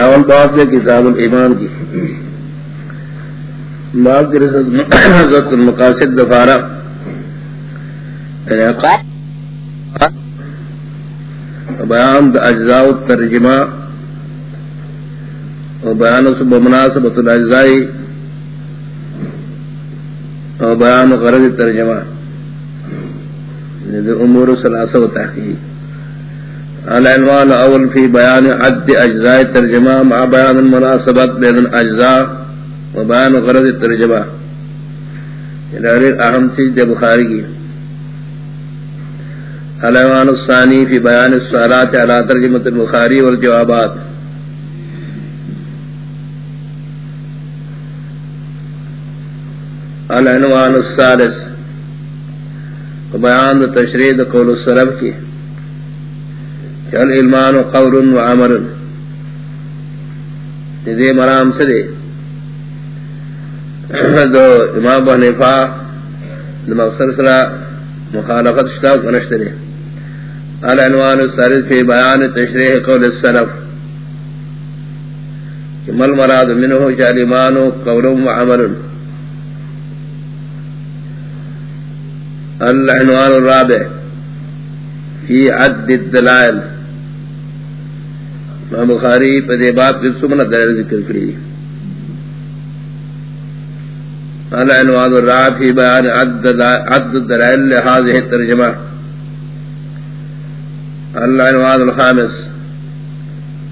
اول باب دے کتاب الایمان کی۔ باب کی رسد حضرت المقاصد دفارہ بیان دا اجزاء الترجمہ۔ و بیان سب مناسبت الاجزائی و بیان غرض الترجمہ یعنی امور سلاسة و تحقیق۔ العنوان اول في بيان عد اجزاء الترجمه مع بيان المناسبات بين الاجزاء وبيان غرض الترجمه الى اهم چیز دے بخاری کی۔ العنوان الثاني في بيان السؤالات على ترجمه البخاري والجوابات۔ العنوان الثالث۔ بيان تشريد قول السلف کی۔ چل علمان و قول و عمر دے مرام سے دے دو امام بحنفا مقصر سرا مخالفت شتا کنشت دے العنوان السارد فی بیان تشریح قول السلف. مل مراد منہو چل و قول و عمر العنوان الرابع فی عد الدلائل. بخاری پدے باب کی سمنا دائر ذکر کری۔ قال عنوان الرعب فی بیان عد الدلائل لحاظه الترجمہ۔ العنوان الخامس۔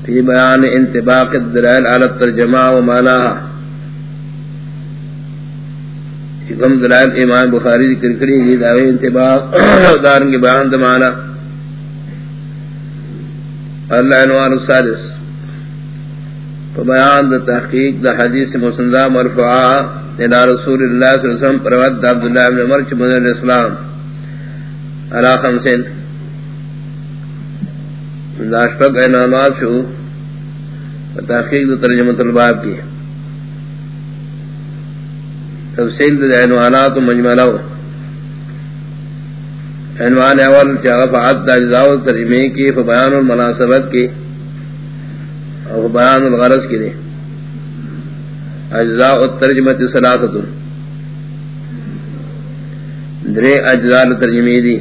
فی بیان انتباق الدلائل على الترجمہ ومعناها کم دلائل ایمان بخاری ذکر کری گی دعوی انتباق دارنگی بیان دمانا اللہ عنوان السادس. بیان دا تحقیق دا حدیث مسندہ مرفعا الى رسول اللہ صلی اللہ علیہ وسلم پروت دا عبداللہ ابن مرچ من الاسلام علا خمسین. دا اشفق اینامات شو. تحقیق دا ترجمت الباب کی تفصیل دا عنوانات و مجملہ عنوان اول چاہا فعاد دا اجزاء ترجمے کی فبیان المناسبت کی، اور بیان الغرض کی دے اجزاء الترجمت سلاست درے اجزاء ترجمے دی۔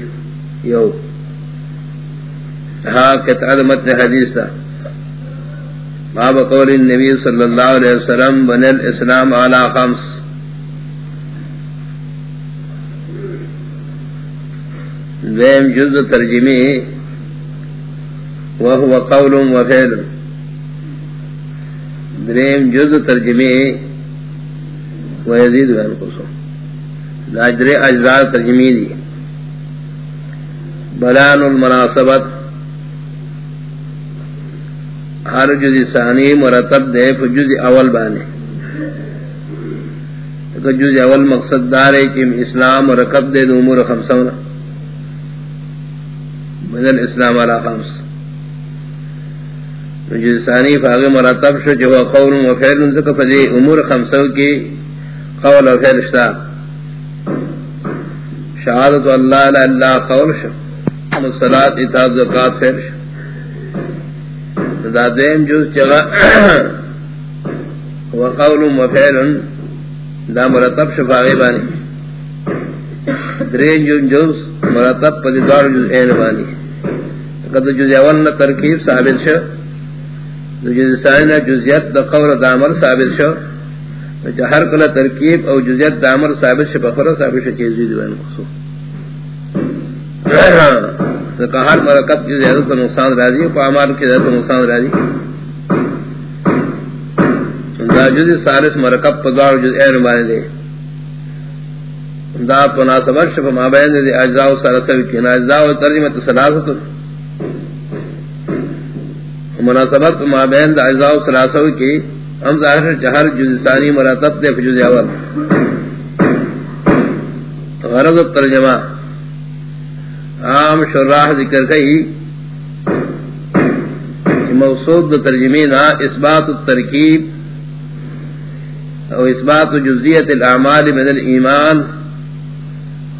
یو۔ ہاں قطعہ متن حدیث تا باب قول النبی صلی اللہ علیہ وسلم بن الاسلام علی خمس۔ ذیم جز ترجمی وهو قول و فعل. دریم جز ترجمی و یزید و انقصو داجر اجزاء ترجمی دی بلان المناسبت. ہر جز ثانی مرتب دے جز اول بانے جز اول مقصد دار ہے کہ اسلام مرکب دے دو امور خمسونہ بدل اسلام علی خمس. جو ثانی فاغ مرتب شو جو قول و فعل ذکر فدی امور خمسو کی قول و فعل شتا. شہادت اللہ لا اللہ قول شو. صلاة اتاز زکاة فعل شو. دا دیم جز چگا و قول و فعل، دا مرتب شو فاغی بانی. درین جز مرتب پدی دار جز این بانی. قد جز اول نہ ترکیب ثابت شو جز ثانی نہ جزیت دا قول دا عمر ثابت شو ہر کلا ترکیب او جزیت دا عمر ثابت شو بخورا ثابت شو چیز دید بین خصو کہ ہر مرکب جز حضرت نقصان راضی کو عمار کی حضرت نقصان راضی دا جز سالس مرکب پدار جز این بانے دے دا پناسبت شفا مابین دے اجزاء سالسوی کی اجزاء ترجمت سلاسط مناسبت ما بین دا اجزاء و سلاسو کی ہم ظاہر چہر جز ثانی مراتب دے فجز اول۔ غرض الترجمہ۔ عام شراح ذکر کئی موصود دا ترجمین اثبات الترکیب او اثبات جزیت الاعمال من الایمان۔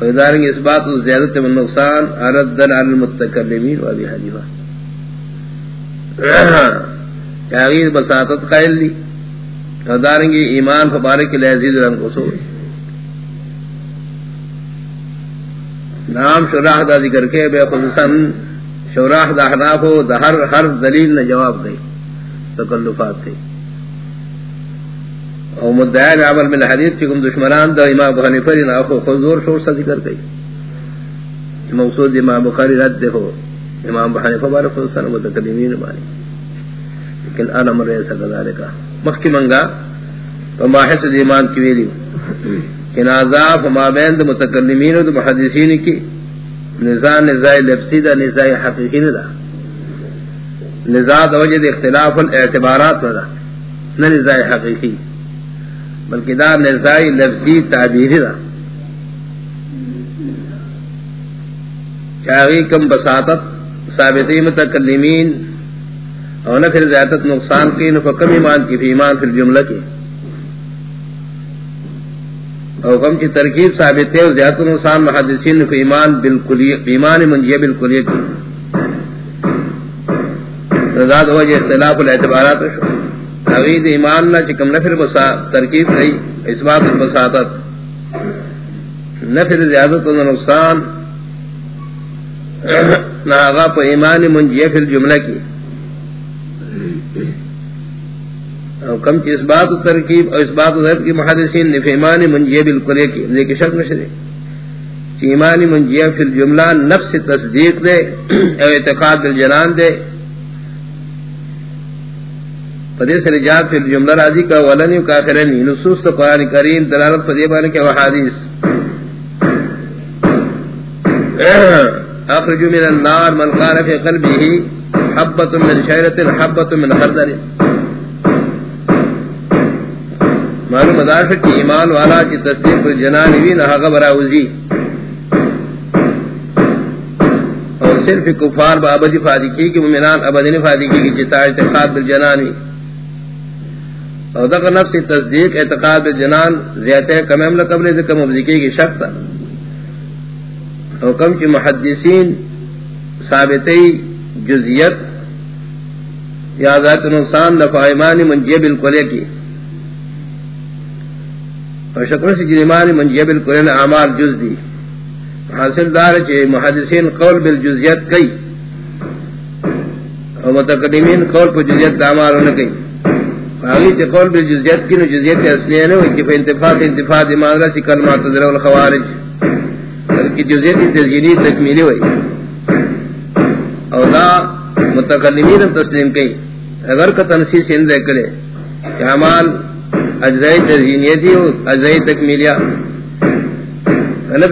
و ادارنگ اثبات زیادت من نقصان۔ عرد دل علی المتکلمین و ابی حدیفہ تغیر بساطت قائل لی دارنگی ایمان فبارک لعزیز رنگ اصول نام شراح دا ذکر کے بے خصوصاً شراح دا حناف ہو دا ہر ہر دلیل نے جواب دے. تکلفات تھے او مدعی عمل من الحدیث چکم دشمنان دا امام بخانی فری ناخو خضور شور سا ذکر گئی. موصود امام بخاری رد دے ہو. امام بخانی فبارک خصوصاً متقدمین مانی لیکن آن امر ایسا گزارے مخی منگا فماحس ایمان کی ویلی کہ نازا فما بین دا متقدمین دا محدثین کی۔ نزا نزائی لفظی دا نزائی حقیقی دا۔ نزا دا وجد اختلاف الاعتبارات دا۔ نہ نزائی حقیقی، بلکہ دا نزائی لفظی تعبیری دا۔ چاہی کم بساطت ثابتی متکلمین، اور نہ پھر زیادت نقصان کی، نہ کم ایمان کی فی ایمان فی الجملہ کی۔ اور کم کی ترکیب ثابت ہے زیادت نقصان محدثین فی ایمان بالکلی ایمان منجیہ بالکلی کی رضاد ہو وجہ اختلاف الاعتبارات شو تغید ایمان نہ چکم، نہ پھر بسا ترکیب رہی اس بات بساطت۔ نہ پھر زیادت نقصان نہ پا ایمان منجیہ فی الجملہ کی۔ او کم کی اس بات ترکیب اور اس بات ذات کی محدثین نے ایمان منجیہ بالکل کی لیکن شک نشدے۔ کہ ایمان منجیہ فی الجملہ نفس تصدیق دے، او اعتقاد بالجنان دے۔ فدی سے نجات فی الجملہ راضی کا ولن کافرنی نصوص تو قرآن کریم دلالت فدی بانے کے وحادیث اخرج من النار من قال في قلبه حبة من شيرة حبة من خردل. معلوم ادار کہ ایمان والا کی تصدیق کو جنان بھی نہ اور صرف کفار با بابدی فادی کی، کہ مومنان ابدی فادی کی جتا اعتقاد بالجنان اور ذکر نفس تصدیق، اعتقاد بالجنان زیادہ کم عمل قبل ذکر مبذکی کی شک تھا حکم کی محدثین ثابتی جزیت یا ذات نقصان نفع منجیب القلع کی۔ اور شکر سے جرمان منجیب القلع اعمال جز دی۔ حاصل دار چے محدثین قول بالجزیت کئی۔ اور متقدمین قول پر جزیت اعمال ہونے کئی۔ آگی چے قول بالجزیت کی نو جزیت اصلیہ نے وہ کہ انتفاق انتفاق ایمان رسی کلمات ذرہ الخوارج کی جزیتی تکمیلی ہوئی۔ اور دا متقلمین تسلیم کئی اگر کا تنسیس کرے کہ عمال اجزائی اجزائی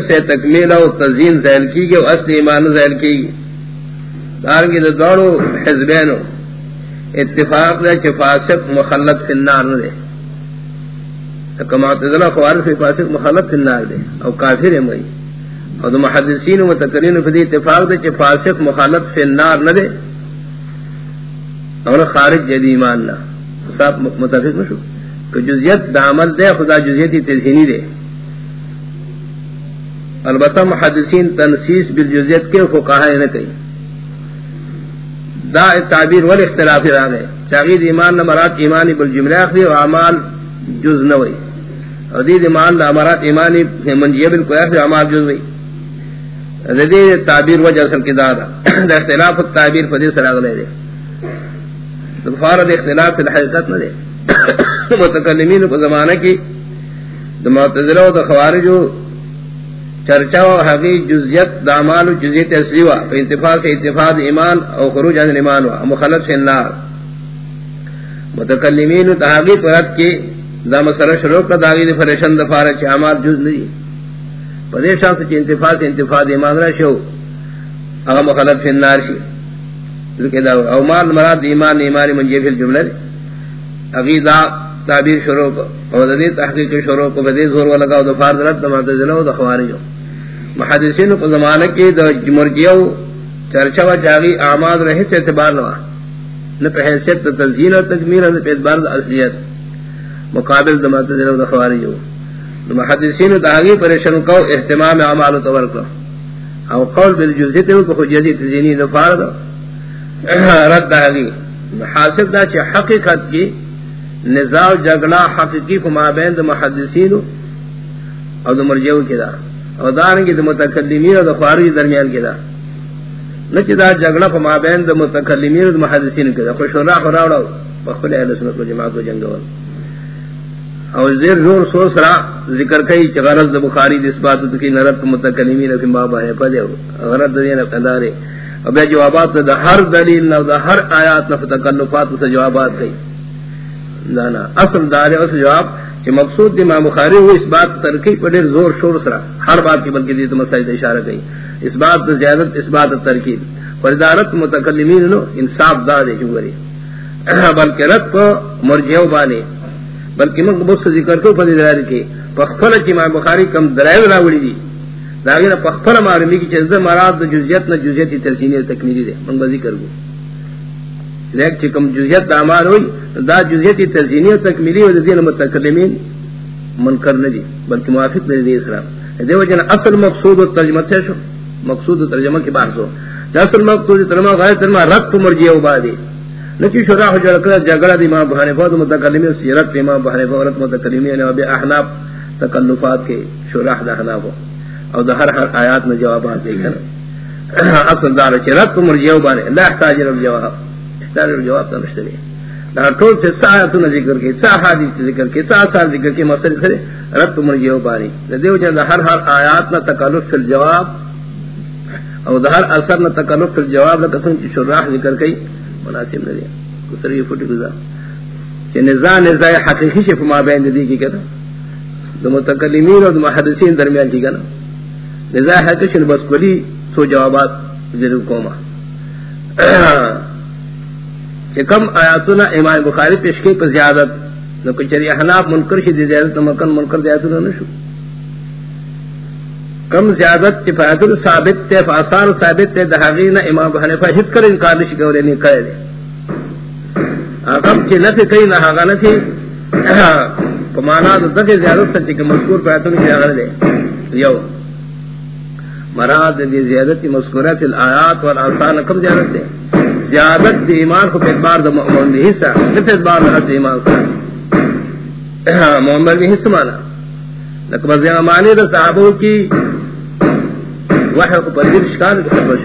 سے تکمیل ہو تزین زیل کی گئی اصل ایمان زیل کی گئی۔ دارنگی دوڑو اتفاق دے چھ فاسق مخلط فی النار دے۔ کما تزلہ فاسق مخلط فی النار دے۔ او کافر ہے مئی۔ اور محدثین و متقرین فدی اتفاق دے چھ فاسق مخالط فی النار نہ دے اور خارج جدی ایمان نہ صاحب متفق نشو کہ جزیت دا عمل دے خدا جزیتی تزہینی دے البتہ محدثین تنسیس بالجزیت کے فقہا نہ کئی دا تعبیر وال اختلاف را گئے چاغید ایمان نہ مراد ایمانی بالجملہ اخری و اعمال جز نہ ہوئی اور دید ایمان نہ مراد ایمانی منجیہ بالکل اخری اعمال جز ہوئی ردی تعبیر وجہ اصل کی دادا دا اختلاف التعبیر فدی سر اگلے دے فارد اختلاف فی الحقیقت نہ دے متکلمین کو زمانہ کی دا معتذرہ و دا خوارجو چرچا و حقی جزیت دامال و جزیت اصلی و انتفاق سے اتفاق، ایمان او خروج عن ایمان و مخلط سے النار. متکلمین تحقی پرد کی دا مسئلہ شروع کا داغی دی فرشن دفارہ چی عمال جز نہیں پدے شان سے انتفاع سے انتفاع ایمان را شو اغا مخلط فی النار شی ذکر دا او مال مراد ایمان ایمان من جیف الجملہ دے اگی دا تعبیر شروع کو او دا دی تحقیق شروع کو بدی زور و لگا دا فارد رد دا معتزلہ دا خوارجو. محدثین کو زمانہ کی دا مرجیو چرچا و جاگی اعمال رہی سے اعتبار نوا نہ پہ حیثیت تنزین و تکمیل نہ اعتبار اصلیت. مقابل دا معتزلہ دا خوارجو. محدثین داغی پریشن کو اہتمام اعمال تور کو او قول بالجزیت کو حجتی تزینی دفار دو رد داغی حاصل دا چی حقیقت کی نزاع جگڑا حقیقی فمابین دا محدثین او دا مرجعو کی دا او دارنگی دا متکلمین او دا خوارج درمیان کی دا نچی دا جگڑا فمابین دا متکلمین او دا محدثین کی دا خوش راہ راوڑا بخفل اہل سنت و جماعت و جنگوال او زیر زور سو سرا ذکر کئی چی غرض دا بخاری دا اثبات دکی نرد متکلمین او بابا ہے پدے غرض دا دینا پندارے او بے جوابات دا ہر دلیل نو، دا ہر آیات نفت تکلفات سے جوابات کئی۔ دانا اصل دارے اس جواب کہ مقصود دی امام بخاری وہ اس بات ترکی پر دیر زور شور سرا۔ ہر بات کی بلکہ دیتا مسائل اشارہ گئی اس بات دا زیادت اس بات ترکیب۔ فردارت متکلمین نو انصاف دا دے جو گری بلکہ رد کو مرجعو بانے۔ بلکہ من بس ذکر کو فضی دلالی کی پخفل چی امام بخاری کم درائیو راوڑی دی داغینا پخفل معلومی کی چیز مراد دا جزیت نا جزیتی ترسینی تکمیلی دے من بزی کر گو لیک چکم جزیت دا عمال ہوئی دا جزیتی ترسینی تکمیلی و دین متکلمین منکر ندی بلکہ موافق ندی اسلام دے وجہ اصل مقصود و ترجمہ سے شو؟ مقصود و ترجمہ کی بحث ہو اصل مقصود و ترجمہ غیر ترجمہ رد کو مرجی او بادی نکی شراح جڑ کر جگڑا دی امام بہانے فوت متکلمین سیرت امام بہانے فوت متکلمین یعنی و بے احناف تکلفات کے شراح دا حناف او دا ہر ہر آیات میں جوابات دے گا اصل دار چھ رد کو مرجی او بادی لا احتاج رب جواب. احتاج رب جواب تا مشتری دا ٹول سے سایتون ذکر کی، سا حدیث ذکر کی، سا سال ذکر کی مسئلہ سے رد کو مرجی او باری دیو جن ہر ہر آیات نہ تکلف فی الجواب. او دا ہر اثر نہ تکلف فی الجواب لکسن چی شراح ذکر کی. مناسب نہ دیا کسر یہ فوٹی گزار کہ نزاع نزاع حقیقی شف ما بین دی کی کہتا دو متکلمین اور محدثین درمیان کی کہنا نزاع حقیقی بس کلی سو جوابات ضرور کوما کہ کم آیاتنا امام بخاری پیشکی پر زیادت، نو کچری احناف منکر شی دی زیادت مکن منکر دیاتنا نشو کم زیادت فایت ثابت تے فاسار ثابت تے دہاغین امام حنیفہ حس کر انکار نشی گورے نہیں کہے دے۔ کم چی نفی کئی نہ ہاگا نفی پمانا دو دفع زیادت سچی کہ مذکور فایت نشی آگر دے۔ یو۔ مراد دی زیادت مذکورت الآیات والآثار کم زیادت دے۔ زیادت دی ایمان کو پیدبار دا مؤمن بھی حصہ پیدبار دا حصہ ایمان سا۔ مؤمن بھی حصہ مانا۔ لکہ بزیان معنی دا صحابوں کی وحی کو پر دیر کے خبر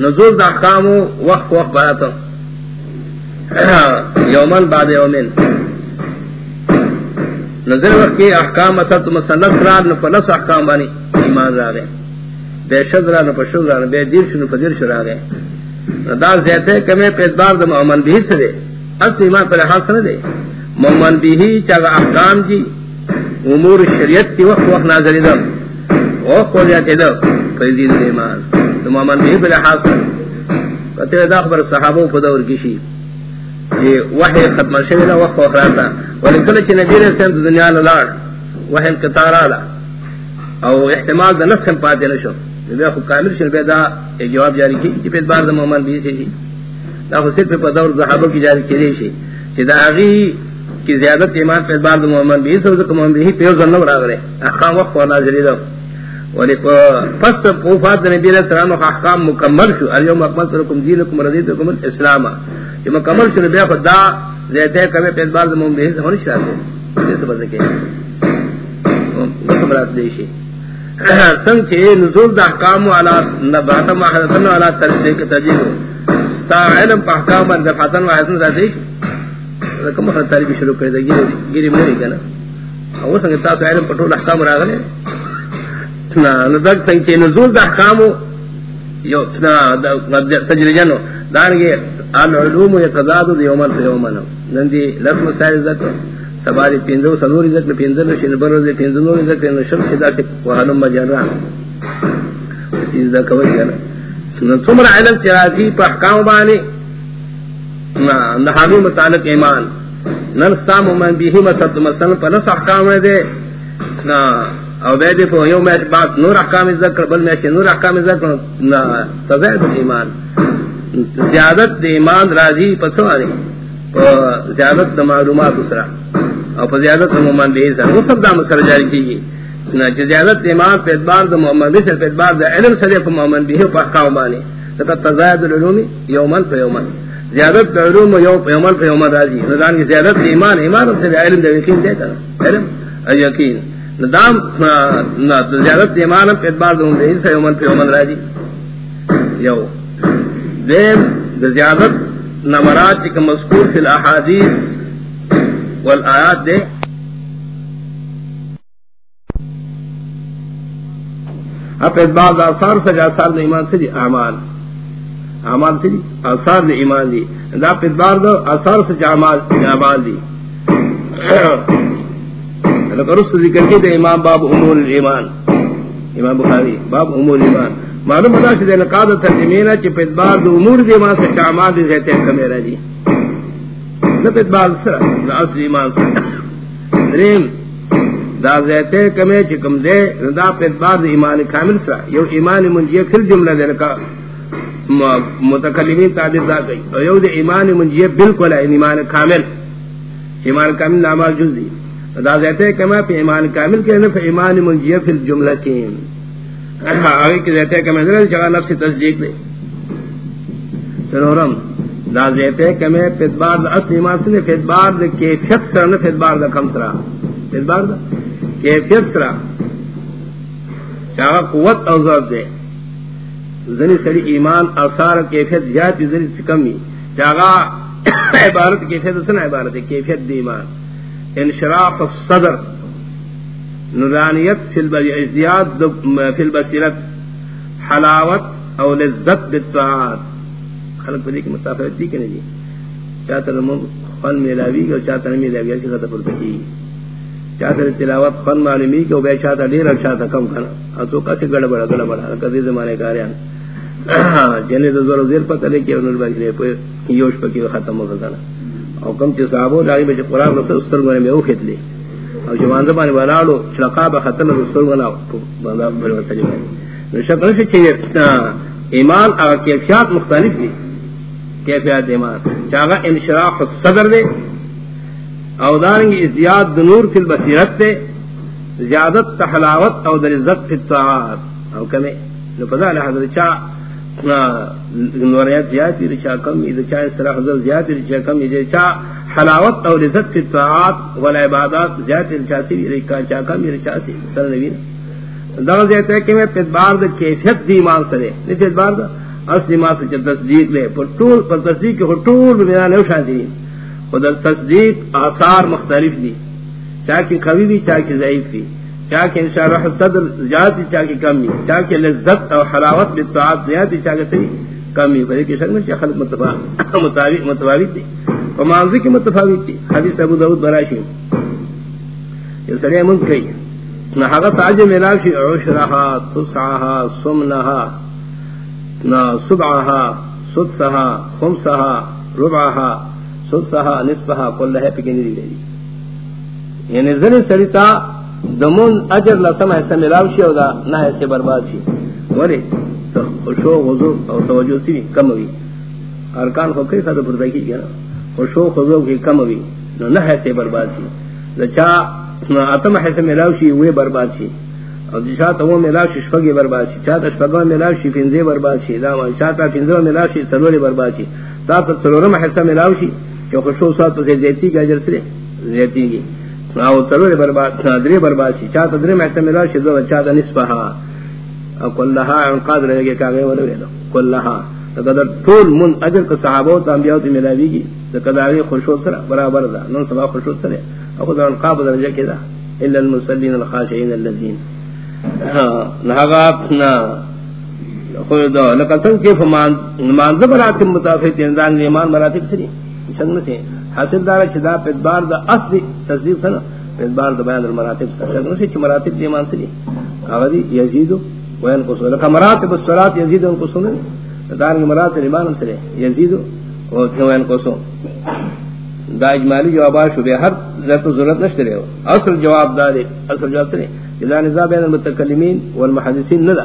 نزول دا احکامو وقت وقت باتا یومن بعد یومن نظر وقت کی احکام اصل تو مسنس را نفلس احکام بانی ایمان را گئے بے شد را نفشد را بے دیر شو را گئے دا زیادہ کمی پیدبار دا مومن بھی سے دے اصل ایمان پر حاصل نہ دے مومن بھی چاگا احکام جی امور شریعت کی وقت وقت نازلی دا وقت کو جاتے دا فیزید ایمان. تو مومن بھی بلے حاصل کہتے دا خبر صحابوں کو دور کشی. یہ وحی ختم شوی دا، وقت وقت راتا. ولیکل چی نبی رسیم سیم دنیا للاڑ، وحی انکتار آلا او احتمال دا نسخ پاتے نشو. نبی خود کامل شن پہ دا ایک جواب جاری کی، چی پیت بار دا مومن بھی سی سے جی. دا خود صرف پہ دور صحابوں کی جاری کی دیشی چی دا آغی کی زیادت ایمان پیت بار دا مومن بھی سے وزا مومن بھی پیو ظلم را گرے احکام وقت و نازلی دا. ولی پس پوفات نبی علیہ السلام کا احکام مکمل شو. الیوم اکمل ترکم دینکم رضیتکم الاسلام. کہ مکمل شو نبی خود دا زیادت کمی پیت بار دا مومن بھی سے ہونی شراتے جیسے بزکے وسم رات دیشی. سنگ چھے نزول دا احکام علا نباتا محدثن علا ترسیق تجیب ستا علم پا احکام بر دفعتن و حسن کم محرد تاریبی شروع کرده گیری موری کنا او سنگ تاسو علم پٹول احکام را گلے ندک سنگ چھے نزول دا احکام یو تجریجنو دانگی العلوم یتضادو دیومن فیومن نندی لسم سائر ذکر سباری پیندو سنوری ذکر پیندو شن بروزی پیندو ذکر نشم شدا سے وحنم مجرہ چیز دا کوئی جانا سنن سمر علم چرازی پا احکام بانی نحامی متعلق ایمان. ننستا مومن بیہی مسلط مسلم پا نس احکام دے، نا او بیدی پا یو میش بات نور احکام ذکر، بل میش نور احکام ذکر نا تزید ایمان. زیادت دی ایمان راضی پسوانی زیادت دا معلومات اسرا اور زیادت مومن بھی سر وہ سب دام سر جاری کی گئی زیادت ایمان پہ اعتبار دا محمد بھی سر پہ اعتبار دا علم سر پہ محمد بھی ہو پاکاو بانی لکہ تزاید العلومی یومن پہ یومن. زیادت علوم یو عمل پہ عمل راضی. ندان کی زیادت ایمان ایمان سے علم دے یقین دے تا. علم، یقین. ندام زیادت ایمان پہ اعتبار دوں دے سے عمل پہ عمل راضی جی۔ یو دیم زیادت نمرات جی کا مذکور فی الاحادیث والآیات دے۔ اب اعتبار آثار سجا آثار ایمان سے دی اعمال۔ اعمال سے دی اثار نے ایمان دی دا پدبار دو اثار سے اعمال اعمال دی رس ذکر کی دے امام باب امور ایمان امام بخاری باب امور ایمان معلوم بتا سے دو امور دی ایمان سے دی جی سر دا اصل ایمان دا زیتے دے، دا دی ایمان کامل سر یو ایمان منجیہ پھر جملہ دے نکا متکلمین تعبیر دا گئی. اور یو دے ایمان منجیہ بالکل ہے یعنی ایمان کامل. ایمان کامل نامال جزی دا زیتے کما پہ ایمان کامل کے نفع ایمان منجیہ فی الجملہ چین آگے کی زیتے کما در جگہ نفس تصدیق دے سنورم، دا زیتے کما پہ ادبار دا اصل ایمان سنے پہ ادبار دا کیفیت سرا نفع ادبار دا کم سرا۔ پہ ادبار دا کیفیت سرا۔ چاہا قوت او ضرب دے۔ زنی سڑی ایمان اثار کیفیت زیاد زنی کمی۔ جاگا عبارت کیفیت سن عبارت ہے کیفیت دی ایمان۔ انشراح الصدر، نورانیت فی الازدیاد فی البصیرت، حلاوت او لذت بالطاعات۔ خلق پدی کی متافرت دی کنے جی چاہتا نمو خن میلاوی گا چاہتا نمی لاوی ایسی خطا پرتا کی چاہتا تلاوت خن معلومی گا بے چاہتا دیر اور چاہتا کم کھنا اتو کسی گڑ بڑا گڑ بڑا کدی زمانے کاریان جنے تو زور زیر پتہ لے کے انہوں نے بچنے پہ یوش پکی ختم ہو گیا او کم چ صحابو دای بچ قران رسول استر گنے میں او کھتلی او جوان زبان بنالو چلقا به ختم رسول گنا بندا بل تجربہ نو شکل سے چھ ایمان او کیفیات مختلف دی. کیفیات ایمان. چاغا انشراح الصدر دے او دارنگ ازدیاد نور فی البصیرت دے زیادت تحلاوت او در عزت فی الطاعات. او کمے نو پتہ حضرت چاہ نوریات زیادتی رچا کم، اذا چاہ صلاح حضر زیادتی رچا کم، اذا چاہ حلاوت اور لذت کی طاعات والعبادات زیادتی رچا سی رچا چاہ کم رچا سی سر نبین دا زیادتا ہے کہ میں پیدبار دا کیفیت دی ایمان سرے۔ نہیں پیدبار دا؟ اصل ایمان سے جب تصدیق لے۔ پر طول پر تصدیق کے طول بنا لے اٹھا دی۔ خود تصدیق آثار مختلف دی۔ چاہ کی قوی بھی چاہ کی ضعیف بھی۔ چاکہ انشاءاللہ صدر زیادتی چاکہ کمی چاکہ لذت اور حلاوت بالطاعت زیادتی چاکہ تری کمی بھئی کہ شکل چاہ خلق متفاوت دی ومانزی کی متفاوت دی حدیث ابو دعود براشی یہ سرے من کئی نحقت آج ملاشی عشرہا، تسعہا، سمنہا نہ سبعہا سدسہا خمسہا، ربعہا سدسہا نصفہا، کل لہے پکنی دی گئی یعنی ذن سریتا دمون اجر لسم ایسا ملاو شی او دا نہ ایسے برباد شی. ولی تو خوشو غضو او توجہ سی کم ہوئی. ارکان کو کئی خطا پرتا کی گیا خوشو غضو کی کم ہوئی. نو نہ ایسے برباد شی. دا چا اتم ایسا ملاو شی وی برباد شی. او جی جشا تو وہ ملاو شی شفگی برباد شی. چاہتا شفگا ملاو شی فنزے برباد شی. دا چاہتا فنزے ملاو شی سلوری برباد شی. تا تا سلورم ایسا ملاو شی. کہ خوشو ساتھ تو زیتی کا اجر سرے زیتی کی او تلور برباد دری برباد شي. چا تدری محسن ملا شي دو چا د نسبها او كلها عن قادر ہے کہ کاغے ولو ویلو كلها تقدر طول من اجر کے صحابہ و انبیاء تے ملاوی گی تقدر خوشو سرا برابر دا نو سبا خوشو سرا او خدا ان قاب درجہ کدا الا المصلين الخاشعين الذين نہگا نا خود لکسن کے فمان نماز براتب متافق اندان ایمان مراتب سری چنگ سے حاصل دار چدا پدبار دا اصل تصدیق سنا پدبار دا بیان المراتب سنا نسی چھ مراتب دی ایمان سلی آغا یزید و ینقصو لکا مراتب الصلاة یزید و ینقصو نی دارنگ مراتب ایمان سلی یزید و ینقصو دا اجمالی جوابا شو بے ہر ذات ضرورت نشتے رہے اصل جواب دا دے. اصل جواب سنے جدا نظام بین المتکلمین والمحدثین ندا.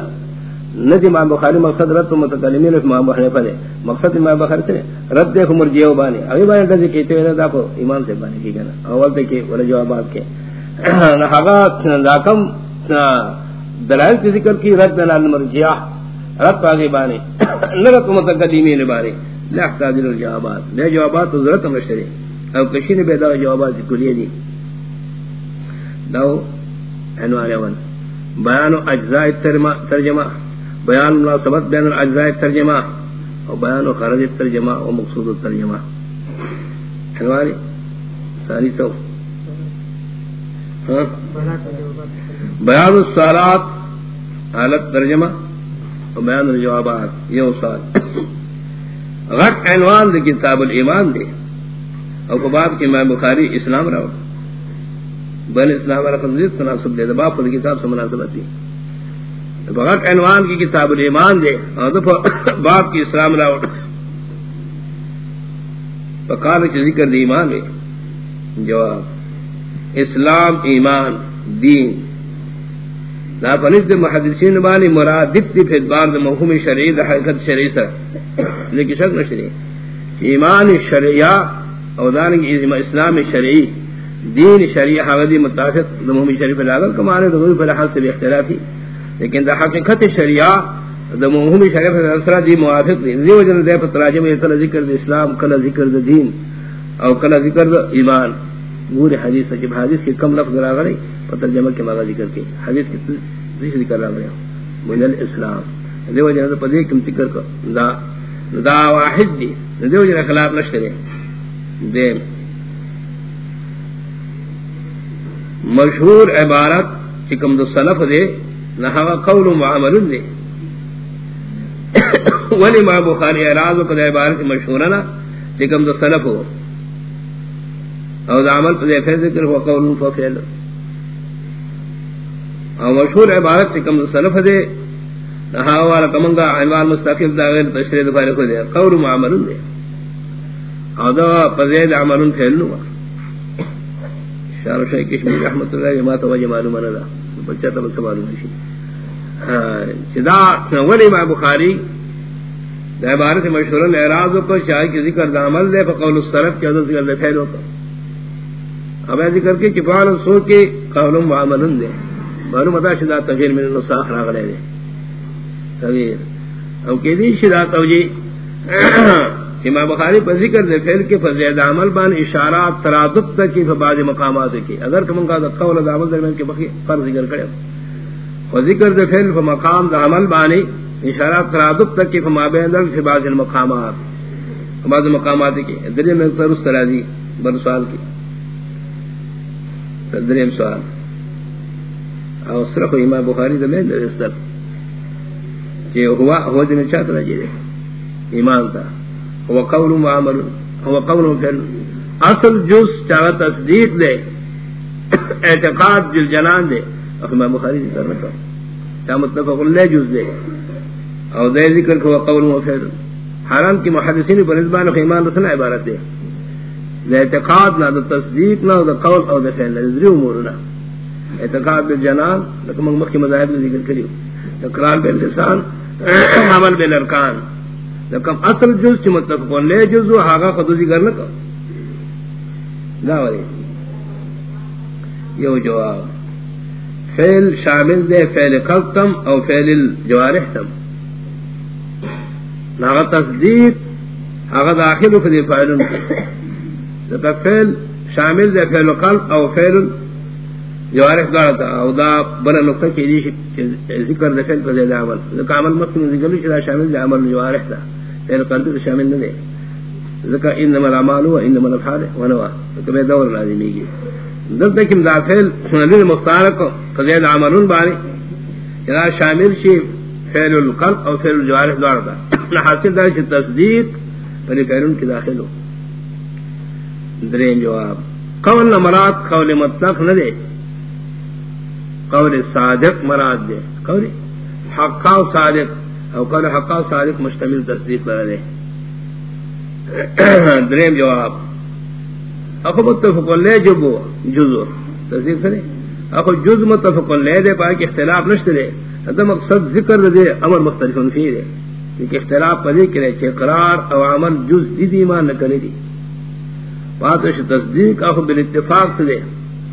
ندی امام بخاری مقصد رد تو متکلمین امام بخاری پڑے مقصد امام بخاری سے رد دیکھ مرجیو بانے ابھی بانے دے کہتے ہیں دا کو ایمان سے بانے کی کنا اول تے کہ ولا جوابات کے. ہغا لاکم دلائل کی ذکر کی رد دلال مرجیہ رد پاگے بانے نرد متکلمین بانے لا احتاج الجوابات. بے جوابات تو ضرورت مشری او کشی نے بیدا جوابات کلیے دی. دو عنوان اول بیان اجزاء ترجمہ. بیان مناسبت بین الاجزاء ترجمہ اور بیان خرج ترجمہ و مقصود ترجمہ۔ عنوان ساری سو ہاں؟ بیان السوالات، حالت ترجمہ اور بیان الجوابات، یہ سوال۔ غٹ عنوان دے کتاب الایمان دے۔ اور کباب کی امام بخاری اسلام رہو بن اسلام رقم زید تناسب دے باب خود کتاب سے مناسبت دی۔ غٹ عنوان کی کتاب الایمان دے، اور باب کی اسلام رہو فقال کی ذکر دی ایمان میں۔ جواب، اسلام، ایمان، دین۔ لا پنځ د محدثین باندې مراد دې په اعتبار د مفهوم شرعي د حقیقت شرعي سره لیکن شک نشری ایمان شرعیہ او دانگ اسلام شرعی، دین شرعی حقیقی متافق دے د مفهوم شریف لاغل، کمانے د غیر فلحال سے اختلافی۔ لیکن د حقیقت شرعیہ د مفهوم شریف اثر دی موافق دی. دی وجہ دے پر تراجم کل ذکر د اسلام، کل ذکر د دین او کل ذکر د ایمان. پورے حدیث جب حدیث کے کم لفظ راغ راغلی ترجمہ کے مانا ذکر کی حدیث کی ذکر رہا گیا من الاسلام. دیو جنہ پدے کم ذکر کو دا دا واحد دی. دیو جنہ خلاف نشرے دے مشہور عبارت چکم دو سلف دے نہ قول معمل دے ولی ما بخاری اعراض و کو عبارت مشہور نہ چکم دو سلف ہو. او دا عمل پدے پھر ذکر ہوا، قول فعل او مشہور عبارت کم سلف دے نہا والا کمنگا عنوان مستقل دا غیر تشریح دفار کو دے، قول معمل دے. او دا پزید عمل فعل نوا شارو شای کشمیر رحمت اللہ ما تو وجہ معلوم ندا بچہ تا بس نشی چدا ولی بخاری دا عبارت مشہور اعراض کو شاہ کی ذکر دا عمل دے، فقول السلف کی عدد ذکر دے، فعل ہوتا اب ایسی کر کے چپان سو کے قول معمل دے۔ معلوم ادا شدا تغیر من النصاح راغلے دے۔ تغیر۔ او کہ دی شدا توجی امام بخاری پر ذکر دے فعل کے فزید عمل بان اشارات ترادف تک کی بعض مقامات کی۔ اگر کم کا قول دا عمل درمیان کے بقی فرض ذکر کرے۔ و ذکر دے فعل فمقام دا عمل بانی اشارات ترادف تک کی فما بین در فی بعض المقامات بعض مقامات کی۔ دریا میں سر ترازی بر سوال کی۔ دریم سوال۔ او صرف امام بخاری زمین در استر کہ ہوا ہوا دن چاہتا رجی دے ایمان تا ہوا قول معامل ہوا قول فعل. اصل جز چاہتا تصدیق دے، اعتقاد جل جنان دے. امام بخاری ذکر نہ کر چاہ متفق مطلب اللہ جز دے. او دے ذکر کہ ہوا قول فعل. حرام کی محدثین پر نسبان ایمان رسنا عبارت دے. دا اعتقاد نہ تصدیق نہ دا قول او دے فعل. ذری امور نہ اعتقاد بالجنان لکم مخی مذاہب نے ذکر کریو. اقرار باللسان عمل بالارکان لکم اصل جز چی متفقون لے جز و حاغا خدو ذکر نکو. داوری یو جواب. فعل شامل دے، فعل قلب تم او فعل الجوارح تم ناغا تصدیق حاغا داخل فدی فعلن لکم فعل شامل دے، فعل قلب او فعل جوارح دار تا او دا بل نقطہ کی دی ذکر دفن پر زیادہ عمل. ذکر عمل مکن ذکر لی چلا شامل دے، عمل جوارح دا. فیل قلبی دا شامل نہ دے۔ ذکر انما العمال و انما الافعال و نوا۔ ذکر بے دور لازمی کی دل تکم دا فیل لی مختار کو فزید عملون باری چلا یعنی شامل شی فیل القلب او فیل الجوارح دار دا۔ حاصل دا چی تصدیق پر فیلون کی داخل ہو۔ درین جواب۔ قول نمرات قول مطلق نہ دے۔ قول صادق مراد دے۔ قول حقا و صادق۔ او قول حقا صادق مشتمل تصدیق پر دریم جواب. اخو متفق لے جبو جزو. تصدیق کرے اخو جز متفق لے دے پاک اختلاف نشت دے. حتی مقصد ذکر دے، امر مختلف فی دے. کیونکہ اختلاف پر ذکر ہے چھے قرار او عمل جز دی دی ایمان نکنے دی. پاتش تصدیق اخو بالاتفاق سے دے.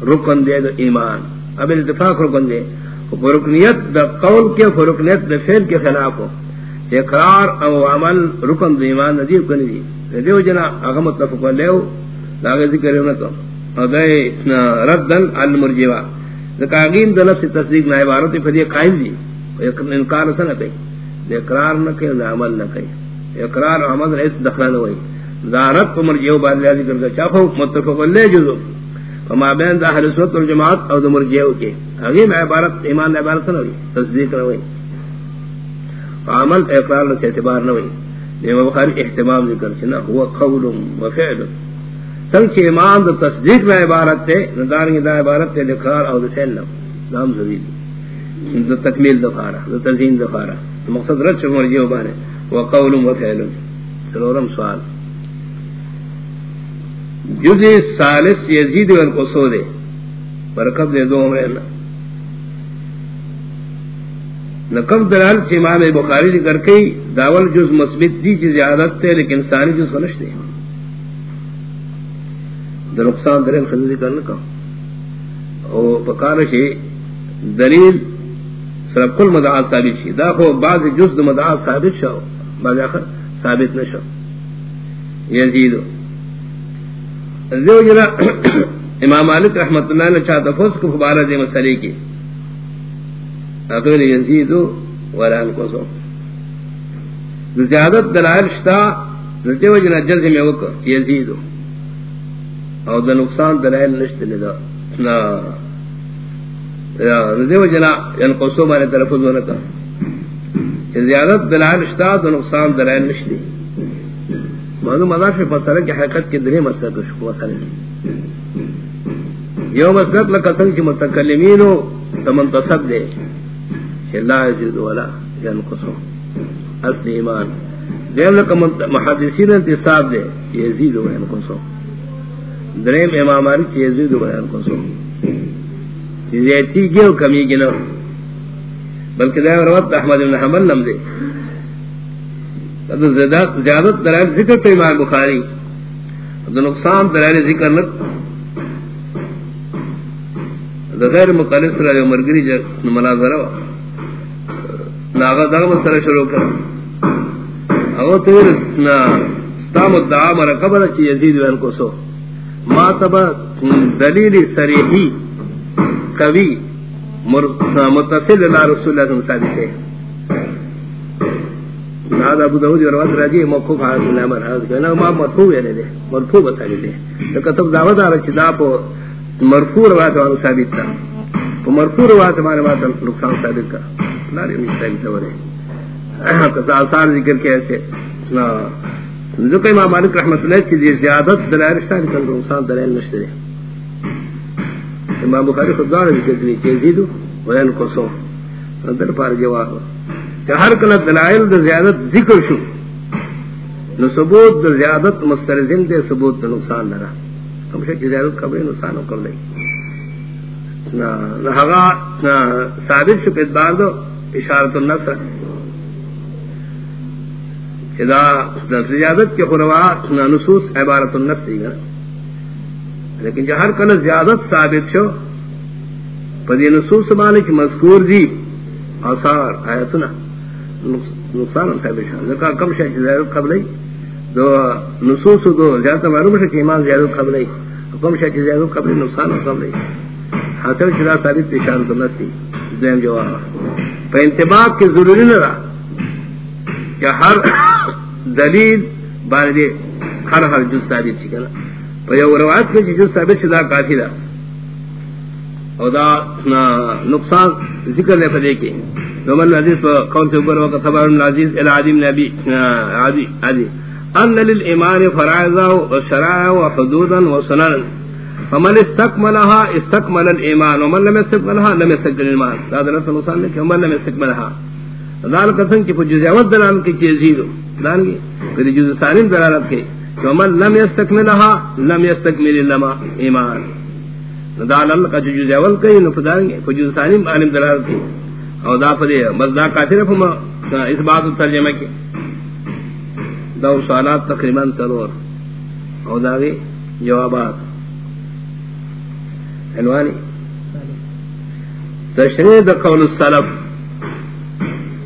رکن دے دو ایمان. اب اتفاق رکن دے. فرکنیت دا قول کے فرکنیت دا فیل کے خلاف ہو۔ اقرار او عمل رکن دو ایمان ندیو کنی دی۔ دیو جنا اغم متفق لیو داغی ذکر یو نکو۔ او دای ردن المرجیوا۔ ذکاگین دو نفس تصدیق نا عبارت فدی قائم دی۔ انکار سنہ کئی۔ دی اقرار نکی دی عمل نکی اقرار عمل رئیس دخلان ہوئی۔ دارت کو مرجیو بار لیا ذکر دا چاہو، متفق لی جزو۔ فما بین دا اہل سنت والجماعت او دا مرجیو کے اگیم عبارت ایمان عبارت سنہ ہوئی تصدیق نہ ہوئی عمل اقرار سے اعتبار نہ ہوئی یہ بخاری اہتمام ذکر چنا ہوا قول و فعل سنگ چھ ایمان دو تصدیق میں عبارت تے ندار دا عبارت تے اقرار او دا فعل نام ضروری دو تکمیل دفارا دو تزین دفارا مقصد رچ مرجی بانے و قول و فعل سلورم سوال جزء ثالث یزید والقصود برکب دے دو عمرے نقب دلال چی امام بخاری ذکر کئی، داول جز مثبت دی چی زیادت تے، لیکن ثانی جز خنش دے۔ در نقصان درین خزی ذکر نکا او پکار شی دلیل سرب کل مدعا ثابت شی۔ دا خو بعض جز دا مدعا ثابت شو بعض آخر ثابت نشو یزیدو دیو جنا امام مالک رحمت اللہ نے چاہتا فوز کو خبارہ دے مسئلے کی۔ اقول یزیدو ولا انقصو زیادت دلائل شتا نتی وجنا جزم وکر یزیدو او دا نقصان دلائل نشت لدا نا۔ نتی وجنا انقصو یعنی مانے تلفظ ونکا زیادت دلائل شتا دا نقصان دلائل نشتی مانو مضاف فسرہ کی حقیقت کے دنے مسئلہ کشکو مسئلہ یو مسئلہ لکسن کی متکلمینو تمنتصب دے۔ اللہ لا يزيد ولا ينقص اصل ایمان۔ دیم لکا محدثین انتصاب دے یزید و ينقص دریم امام مالک یزید و ينقص زیادتی گیو کمی گنو بلکہ دیم روات احمد بن حمل نم دے۔ زیادت دلائل ذکر پہ امام بخاری نقصان دلائل ذکر نک غیر مقلص رہے مرگری جب مناظرہ ہوا۔ ناغا دا مسئلہ شروع کر۔ او تیر نا ستام الدعا مرا قبل چی یزید وین کو سو۔ ما تبا دلیل سریحی قوی متصل اللہ رسول اللہ صلی اللہ علیہ وسلم ثابت ہے۔ ناد ابو داود روایت راجی موقوف حاضر اللہ مرحاظ کہنا ما مرفوع ہے لے مرفوع بسالی دے تو کتب دعوت آرہا چی پو مرفوع روایت وانا ثابت تھا مرفوع روایت وانا بات نقصان ثابت کا ناری میں لاری مشتاق دورے کسا آثار ذکر کے ایسے ذکر امام مالک رحمت اللہ چیزی زیادت دلائل رشتہ کن کو انسان دلائل نشتے امام بخاری خود دار ذکر کی کنی چیزیدو وین کو سو اندر پار جواب. کہ ہر کل دلائل دا زیادت ذکر شو، نو ثبوت دا زیادت مسترزم دے، ثبوت دا نقصان لرا کم شک زیادت قبری نقصان ہو کر لئی نہ ثابت شو پیدبار دو، اشارت النصر۔ اذا زیادت کے خروات نصوص، عبارت النصر گا لیکن جہر کل زیادت ثابت شو، پدی نصوص مالک مذکور دی، آثار آیا سنا نقصان ثابت شو ذکا کم شاہ زیادت قبل دو نصوص دو زیادت معلوم شا کہ ایمان زیادت قبل کم شاہ زیادت قبل نقصان قبل حاصل چلا ثابت اشارت النصر دیم جواب۔ پہ انتباہ کے ضروری نہ رہا۔ کہ ہر دلیل بار دے ہر ہر جز ثابت سی پہ یو روایت میں جز ثابت دا کافی دا او دا نقصان ذکر لے پہ دیکھیں دومن عزیز پہ قول سے اوپر وقت خبر العزیز العظیم نبی، عادی عادی۔ ان للایمان فرائضا و شرائع و حدودا و سنن فمن استكملها استكمل الايمان ومن لم يستكملها لم يستكمل الايمان هذا نص المصنف کہ من لم يستكملها ذلك کسن کہ جزء اول دلال کی چیزیدو دان کی کہ جزء ثانی دلالت کی۔ ومن لم يستكملها لم يستكمل الايمان دال اللہ کا جزء اول کی نو فدان کی جزء ثانی عالم دلالت کی او دا فدی مزدا کافر فما اس بات ترجمہ کی دو سوالات تقریباً سرور او داوی جوابات. عنوانی تشریح دا قول السلف.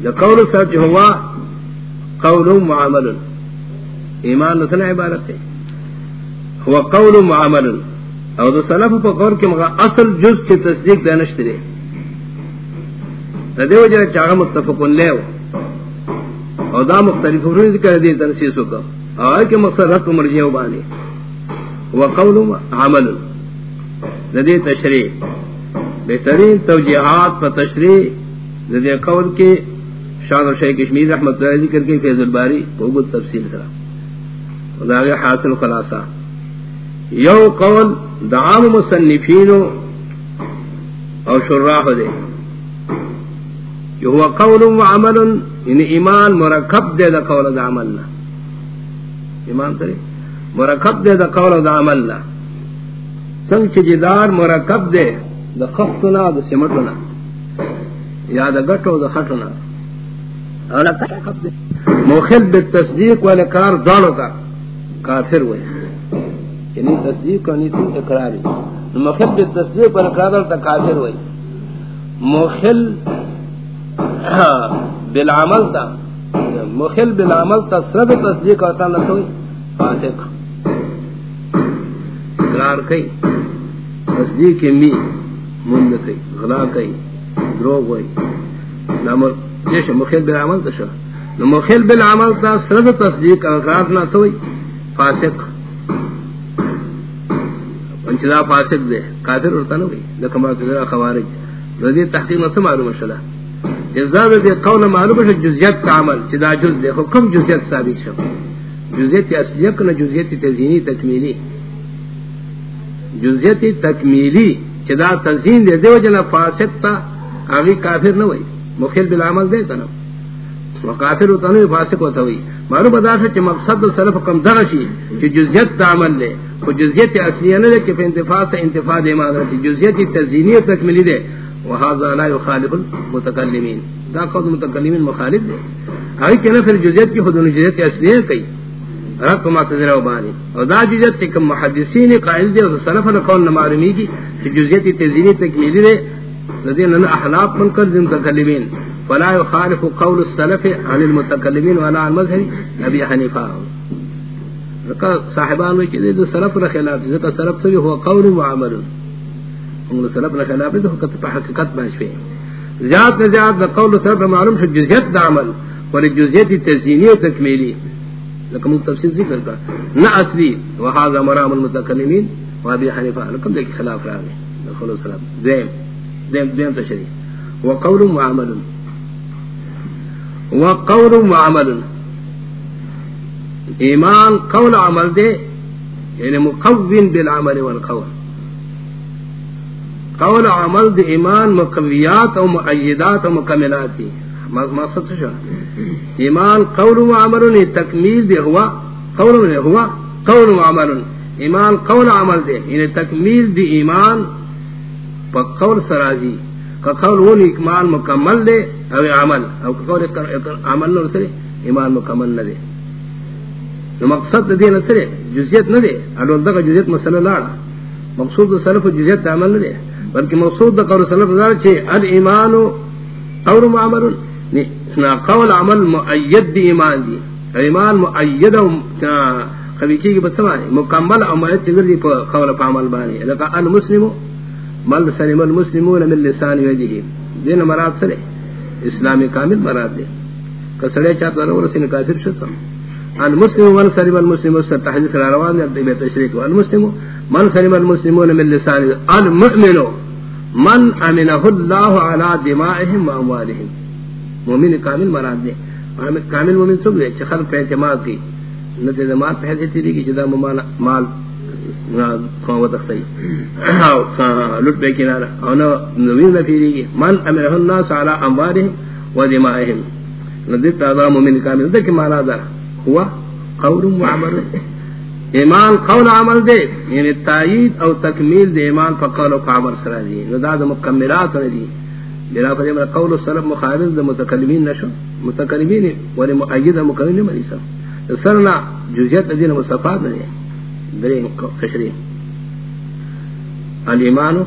دا قول السلف جو ہوا قول معامل ایمان نسل عبارت ہے هو قول معامل او دو سلف پا قول کے مغا اصل جز کی تصدیق دانشت دے. ردیو جا چاہا متفقن لے او دا مختلف روی ذکر دی تنسیسو کا او آئی کے مقصد رد مرجیو بانی. هو قول عمل. ردی تشریح. بہترین توجیحات پر تشریح. ردی قول کے شان اور شیخ کشمیر رحمت اللہ ذکر کے فیض الباری. بہت تفصیل سرا. داغ حاصل خلاصہ. یو قول دعام مصنفین او شراح دے۔ یہ ہوا قول و عمل ان ایمان مرکب دے دا قول دا عملنا ایمان سرے۔ مرکب دے دا قول دا عملنا سنگ چی جدار مرکب دے دا خفتنا دا سمٹنا یا دا گٹو، دا خٹنا موخل بالتصدیق والے کار کا۔ کافر ہوئے یعنی تصدیق کا نیتی اقراری۔ موخل بالتصدیق والے کار دونوں کافر ہوئے موخل بالعمل تا موخل بالعمل تا سرد تصدیق ہوتا نہ تو فاسق۔ اقرار کئی، تصدیق می مند کئی غلا کئی، دروغ ہوئی۔ نامر جیش مخیل بالعمل تشا نو مخیل بالعمل تا سرد تصدیق، اقرار نہ سوئی، فاسق۔ انچدا فاسق دے، کافر ارتا نو گئی لکما کذرا خوارج. رضی تحقیق نہ معلوم شلا جزا دے قول معلوم ہے جزیت کا عمل چدا جز دے حکم جزیت ثابت شو جزیت اصلیہ کنا جزیت تزینی تکمیلی. جزیت تکمیلی چدا تزین دے دے وجنا فاسق تا آگی کافر نہ ہوئی مخیل بالعمل دے تنا وقافر ہوتا نہیں فاسق ہوتا ہوئی معلوم بدا سے مقصد صرف کم درشی کہ جزیت دا عمل لے وہ جزیت اصلیہ نہ دے کہ انتفاع سے انتفاع دے مانا سی جزیت تزینی تکمیلی دے وهذا لا يخالف المتكلمين دا خود متکلمین مخالف دے آئی کہ پھر جزیت کی خود جزیت اصلیہ کئی رب ما تذرا وبانی اور دا جزیت کہ محدثین قائل دے اور سلف نے قول معلومی کی کہ جزیت تزینی تکمیلی دے لدین ان احلاف من کر متکلمین فلا يخالف قول السلف عن المتكلمين ولا عن مذهب ابي حنيفه صاحبان میں کہ سلف کے خلاف ذکر سلف سے ہوا قول و عمل ہم سلف کے خلاف تو حقیقت حقیقت میں شوی زیاد سے زیاد قول سلف معلوم ہے جزئیت دا عمل. اور جزئیت تزیینی و تکمیلی لکم تفصیل ذکر کا نہ اصلی وهذا مرام المتكلمين. وابي حنيفه لكم ذلك خلاف راوي خلو سلام زين. زين زين تشريح وقول وعمل وقول وعمل ایمان قول عمل دے یعنی مقوین بالعمل والقول. قول عمل دے ایمان مقویات او معیدات او مکملات دی مقصد شو؟ ایمان قول و عمل نے تکمیل دے ہوا، قول نے ہوا، قول و عمل ایمان قول عمل دے یعنی تکمیل دی ایمان پا قول سرازی کا قول وہ ایمان مکمل دے، او عمل. او قول عمل نہ سرے ایمان مکمل نہ دے نو مقصد دے نہ سرے جزیت نہ دے اڈول دا جزیت مسئلہ لاڑا. مقصود صرف جزیت عمل نہ دے بلکہ مقصود دا قول صرف دا چے الایمان قول معمل نا قول عمل مؤید دی ایمان دی. ایمان مؤید او کبھی کی بس معنی مکمل او مؤید چگر دی قول پا عمل بانی لکا المسلم مل سلم المسلمون من لسان وجهه دین مراد سرے اسلامی کامل مراد دے. کسڑے چاہتا رہا ورسی نکاتر شتا المسلم من سلم المسلم اس تحدیث روان دے. بے تشریک المسلم من سلم المسلمون من لسان. المؤمن من امنہ اللہ علی دمائهم و اموالهم مومن کامل مراد دے. کامل مومن سب دے چخل پہ اعتماد کی. نہ دے مال پیسے تیری کی جدا مال لٹ بے کنارا او نو نوین نفیری گی من امرہ الناس علی اموارهم و دمائهم ندیت آدھا مومن کامل. دے کہ مانا دا ہوا قول و عمل. ایمان قول عمل دے. یعنی تائید او تکمیل دے ایمان پا قول و عمل سرا دی. ندا دا مکملات دی. بلا فدی من قول السلف مخالف دا متکلمین نشو. متکلمین ولی مؤید مکلم مریسا سرنا جزیت دین مصفات دے. درین خشری الایمان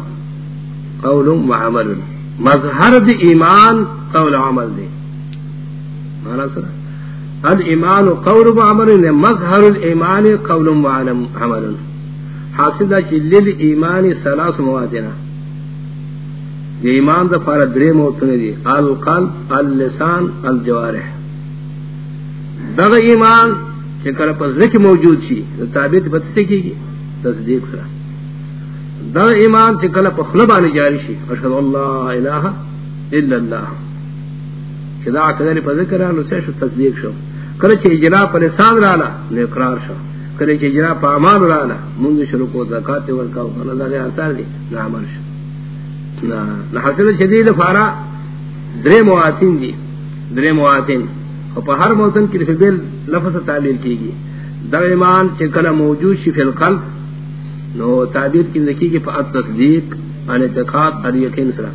قول و عمل مظہر دی ایمان قول و عمل دے مانا سرا الایمان قول و عمل مظہر الایمان قول و عمل حاصل دا چی لیل ایمان سلاس مواتنا یہ ایمان دا فارد درے موتنے دی القلب، اللسان، الجوارح. دا ایمان چکر پس ذکر موجود شی تابیت بتسے کی گی تصدیق سرا دا ایمان چکر پس خلبانی جاری شی اشہد اللہ الہ الا اللہ چدا کدر پس ذکر آنو سے شو؟ تصدیق شو. کرچ اجرا پر لسان رالا نے اقرار شو. کرچ اجرا پر امان رالا منگ شروع کو زکاة ورکاو. نظر اثار دی نعمل شو. نہ حاصل شدید فارا درے مواتین دی درے مواتین. دی اور پا ہر موتن کی بل لفظ تعبیر کی گی در ایمان چکل موجود شی فی القلب، نو تعبیر کی ذکی کی فا تصدیق ان اعتقاد، ان یقین سرا۔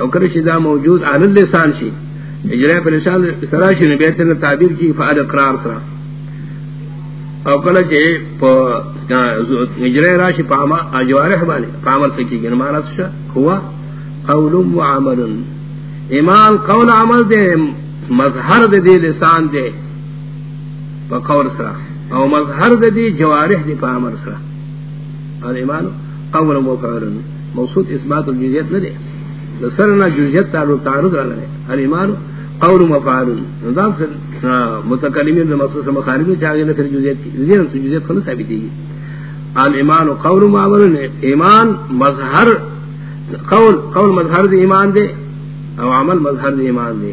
او کرش دا موجود عن اللسان شی اجراء پر لسان سرا شی نبیتن تعبیر کی فا اقرار سرا۔ او کل چے پا اجراء راشی پا جوارح بانی پا عمل سکی گی نمانا سشا ہوا قول و عمل۔ ایمان قول عمل دے مظہر دے دی لسان دے پا قول سرا او مظہر دے دی جوارح دی پا عمل سرا اور ایمان قول و فعل موصود اثبات الجزیت نہ دے۔ سرنا جزیت تعرض تعرض رہا لے اور ایمان قول و فعل نظام سے متکلمین دے مصص مخارج چاہیے نہ جزیت کی۔ جزیت سے جزیت کھل ثابت ہے۔ الایمان قول و عمل ایمان مظہر قول قول مظہر دی ایمان دے۔ او عمل مظہر دی ایمان دے۔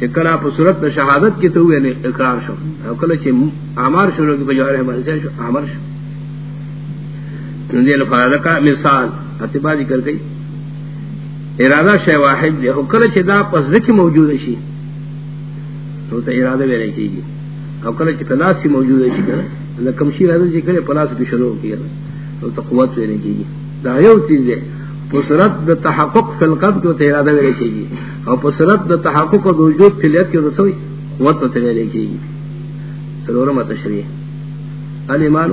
چکنا پا صورت شہادت کی تو ہوئے اقرار شو۔ او کل چی عمار شروع کی بجوار ہے بانسے شو عمر شو۔ نندی الفارد مثال اتبا ذکر گئی۔ ارادہ شے واحد دے، او کل چی دا پس ذکی موجود شی۔ تو تا ارادہ بے رہی چیگی او کل چی پلاس سی موجود شی کرنا کمشی رہا جی کرے پلاس کی شروع کیا تو تا قوت بے رہی چیگی دا یو چیز دے۔ پسرت د تحقق فی القلب کو تے ارادہ ویلے چاہیے اور پسرت د تحقق و وجود فی الیت کو سوئی قوت تے ویلے چاہیے سلورم تشریح. الایمان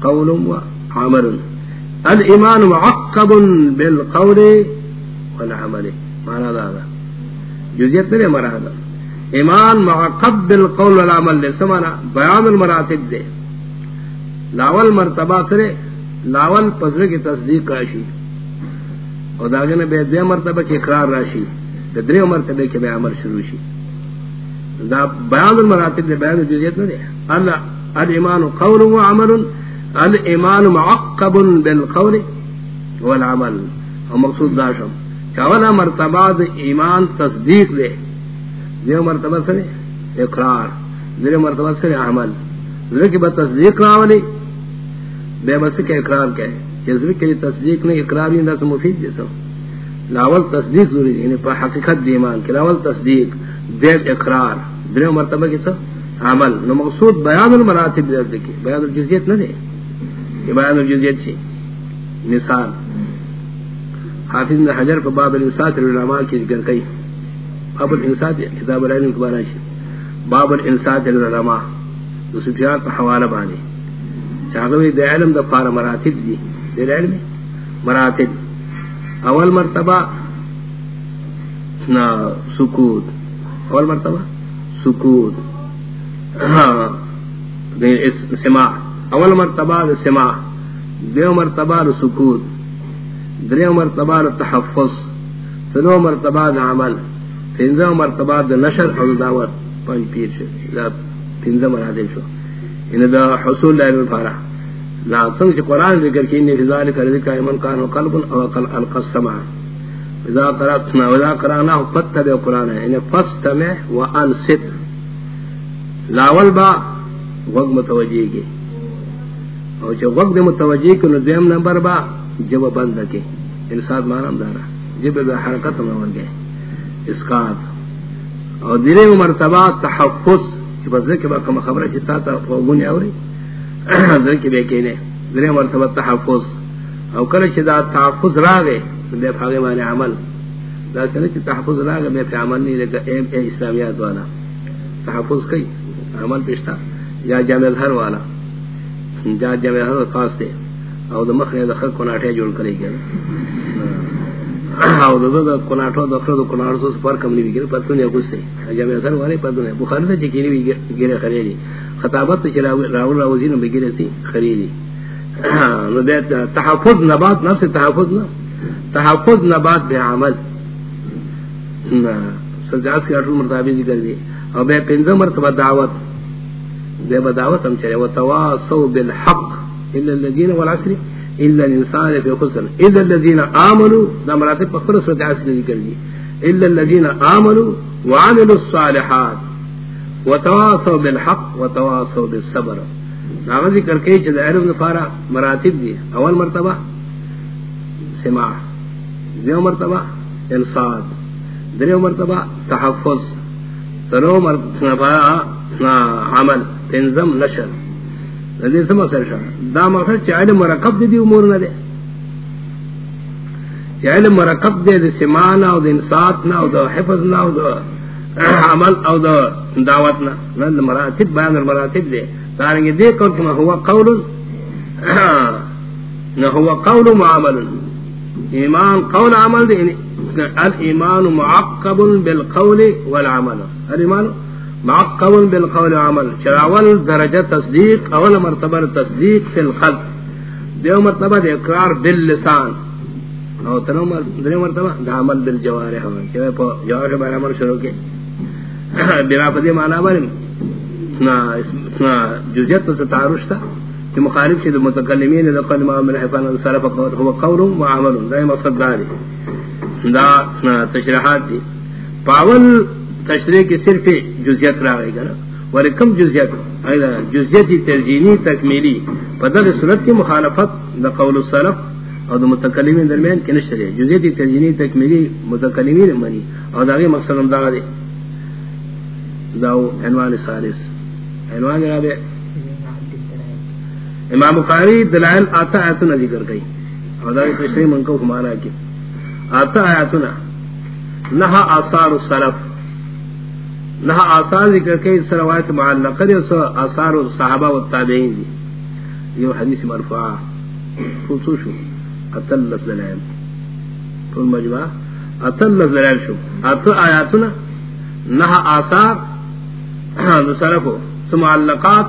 قول و عمل. الایمان معقب بالقول والعمل. معنی دا دا جزیت نے مراد. ایمان معقب بالقول والعمل دے سمانا بیان المراتب دے لاول مرتبہ سرے لاول پزر کی تصدیق راشی اور داغن بے دے مرتبہ کی اقرار راشی درے مرتبہ کے بے عمر شروع شی۔ دا بیان المراتب دے بیان جزیت نہ دے۔ اللہ، الایمان قول و عمل، الایمان معقب بالقول والعمل۔ اور مقصود داشم چاولا مرتبہ دے ایمان تصدیق دے۔ دے مرتبہ سرے اقرار دے مرتبہ سرے عمل۔ دے کی بتصدیق راولی، بے بس کے اقرار کے جزر کے تصدیق نے اقرار ہی اندر سے مفید جیسا لاول تصدیق ضروری ہے یعنی حقیقت دی ایمان، کہ لاول تصدیق، دیر اقرار در مرتبہ کی سب عمل۔ نو مقصود بیان المراتب درد کی، بیان الجزیت نہ دے۔ یہ بیان الجزیت سی مثال۔ حافظ نے حجر پر باب الانسات العلماء کی ذکر کئی۔ باب الانسات کتاب العلم کے بارے باب الانسات العلماء تو سفیان پر حوالہ بانے چاہوی دے علم دا پار مراتب دی۔ دے علم، مراتب. اول مرتبہ نا، سکوت. اول مرتبہ، سکوت. دے سماع. اول مرتبہ دے سماع. دیو مرتبہ سکوت. دریو مرتبہ تحفظ. تنو مرتبہ عمل. تنزو مرتبہ نشر اور دعوت. پانچ پیر شو. تنزو مراتب شو. ان دا حصول لائل الفارا لا سنگ چھ قرآن ذکر کی انی فضال کا رزق ایمن کان و قلب او قل القص سمع اذا قرأتنا وذا قرآناه فتبع قرآن یعنی فستمع و انست لاول با وقت متوجہ کی او چھ وقت متوجہ کی نو نمبر با، جب بند کی یعنی انساد مانم دارا. جب بے حرکت میں گئے اسقاط. اور دیرے مرتبہ تحفظ. بس کے بعد کم خبر چتا تا فوگون اوری ذکر کے بے کینے ذرے مرتبہ تحفظ. او کل چدا تحفظ را گئے بے پھاگے مانے عمل. دا سنے چی تحفظ را گئے بے پھا عمل نہیں لگا ایم اے اسلامیات والا. تحفظ کئی عمل پیشتا یا جامع الہر والا. جا جامع الہر خاص دے او دا مخنے دا خلق کناٹے جوڑ کرے گیا او دو دو کناٹو دو خرد کناٹو سو پر کم نہیں گرے پتہ نہیں کچھ سے جب اثر والے پتہ نہیں بخاری نے چکی نہیں گرے خریدی خطابت تو راول راوزی نے بگرے سی خریدی نو دے تحفظ نبات، نفس تحفظ نہ تحفظ نبات بے عمل. سجاس کے اٹھل مرتبہ ذکر دی اور بے پنځه مرتبہ دعوت. دے بدعوت ہم چلے وتواصوا بالحق. الا الذين والعصر الا الانسان في خسر الا الذين امنوا دا مراتب فخر سورۃ عصر ذکر دی. الا الذين امنوا وعملوا الصالحات وتواصوا بالحق وتواصوا بالصبر. ناغ ذکر کئی چھ علم نفارا مراتب دی. اول مرتبہ سماع. دیو مرتبہ انصاد. دریو مرتبہ تحفظ. سرو مرتبہ عمل. تنظم نشر. ندی سما سرشا دا مقصد چا علم مرکب دی دی امور ندے چا علم مرکب سمانا او دی انساتنا او دا او دا عمل او مراتب، بیان مراتب دی دارنگی دی کن کما ہوا قول نہ ہوا قول معامل ایمان، قول عمل دی یعنی الایمان معقب بالقول والعمل. الایمان معقب بالقول والعمل چراول درجہ تصدیق، اول مرتبہ تصدیق فی القلب. دیو مرتبہ دی اقرار باللسان. او تنو مرتبہ دا عمل بالجوارح. چوے پا جوارح بار عمل شروع کے بنا پدی معنی بارم جزیت تو تعارش تھا کہ مخالف شد متکلمین دا قول ما من حفان صرف قول هو قول و عمل. دا مقصد داری دا تشریحات دی پاول تشریح کی صرف جزیت را گئی گنا ولی کم جزیت جزیتی ترجینی تکمیلی. پدر صورت کی مخالفت دا قول الصرف اور دا متکلمین درمیان کی نشتر ہے جزیتی ترجینی تکمیلی، متکلمین منی. اور دا غی مقصد دا دی داو عنوان سالس عنوان رابع امام بخاری دلائل آتا آیتنا ذکر گئی اور دا تشریح من کو مانا کی. آتا آیتنا. نہا آثار السلف. نہا آثار ذکر کئی، اس روایت معلقہ دی، اس آثار و صحابہ و تابعین دی۔ یہ حدیث مرفوعہ خصوص شو اتلس دلائل فل مجمع اتلس دلائل شو۔ آتا آیاتنا نہا آثار دوسرا سلفو سمعلقات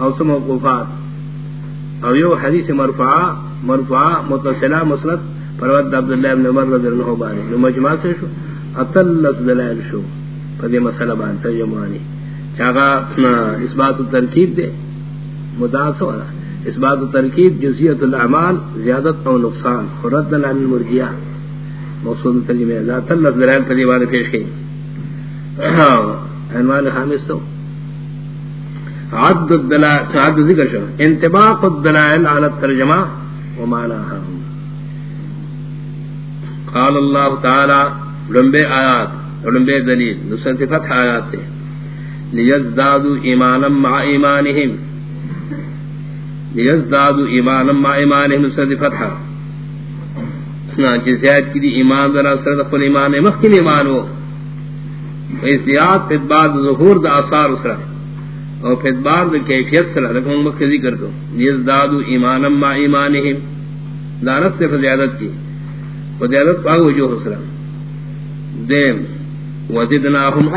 او سموقوفات او یو حدیث مرفعہ مرفعہ متصلہ مسلط پرود عبداللہ ابن عمر رضی اللہ بانی نو مجمع سے شو اتلس دلائل شو۔ پدی مسئلہ بان ترجمانی چاگا اس بات ترکیب دے مداس والا اس بات ترکیب جزیت الاعمال، زیادت او نقصان خرد دلائل المرجیہ مقصود ترجمہ ذات اللہ دلائل پدی بانی پیش کی عنوان خامس تو عد الدلائل عد ذکر شو انتباق الدلائل على الترجمہ ومعناها قال اللہ تعالی لنبے آیات لنبے دلیل نسنت فتح آیات تے لیزدادو ایمانا مع ایمانہم۔ لیزدادو ایمانا مع ایمانہم نسنت فتح۔ چنانچہ زیاد کی دی ایمان در اثر دخل ایمان مخکل ایمان ہو۔ احتیاط پھر بعد ظہور دا اثار اسرا اور پھر بعد دا کیفیت سرا لکھوں مکہ ذکر کو یزدادو ایمانا ما ایمانہم۔ دارست نے فزیادت کی۔ فزیادت پاک وجوہ اسرا دیم وزدناہم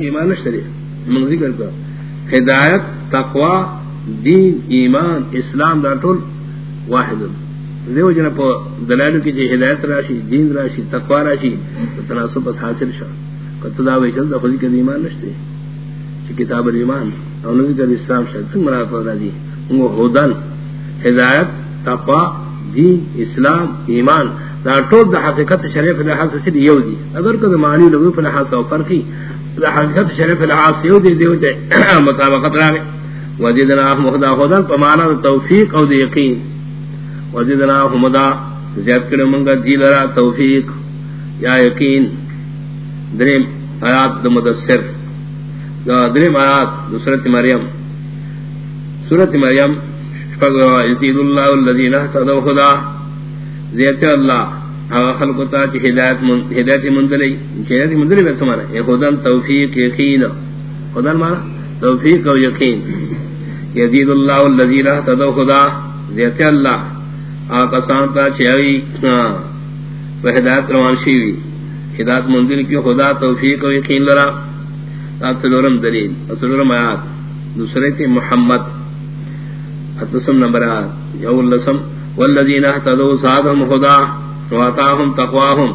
ایمان شریف من ذکر کو ہدایت تقوی دین، ایمان، اسلام دا طول واحد دیو جنا پا دلائلو کی جی ہدایت راشی دین راشی تقوی راشی تناسب بس حاصل شا قد دعوی چل دا خودی کد ایمان نشتے چی کتاب الایمان او نزی کد اسلام شا سنگ مراد پر راجی انگو حدن ہدایت تقوی دین، اسلام، ایمان. دا طول دا حقیقت شریف لحاظ سید یو دی. اگر کد معنی لگو پر لحاظ او فرقی دا حقیقت شریف لحاظ یو دی، دیو دی مطابقت راگی وزیدنا احمد خدا پا معنی دا توفیق او دا یقین. وزدنا حمدا زیاد کرے منگا دیلرا توفیق یا یقین. درم آیات د مدثر. دا مدسر آیات دا سورت مریم. سورت مریم یزید اللہ اللذین احتدو خدا زیادت اللہ، آغا خلقتا چی ہدایت ہدایت مندلی ہدایت مندلی میں سمانا. یعنی یہ خدن توفیق، یقین. خدن مانا؟ توفیق و یقین. یزید اللہ اللذی اللذین احتدو خدا. زیادت اللہ. آقا سانتا چھوئی ہدایت روان شیوی. ہدایت منزل کی خدا توفیق و یقین لرا. سلورم دلیل سلورم آیات. دوسرے تھی محمد. اتسم نمبر آیات. یو اللسم والذین احتدو زادهم خدا واتاهم تقواهم.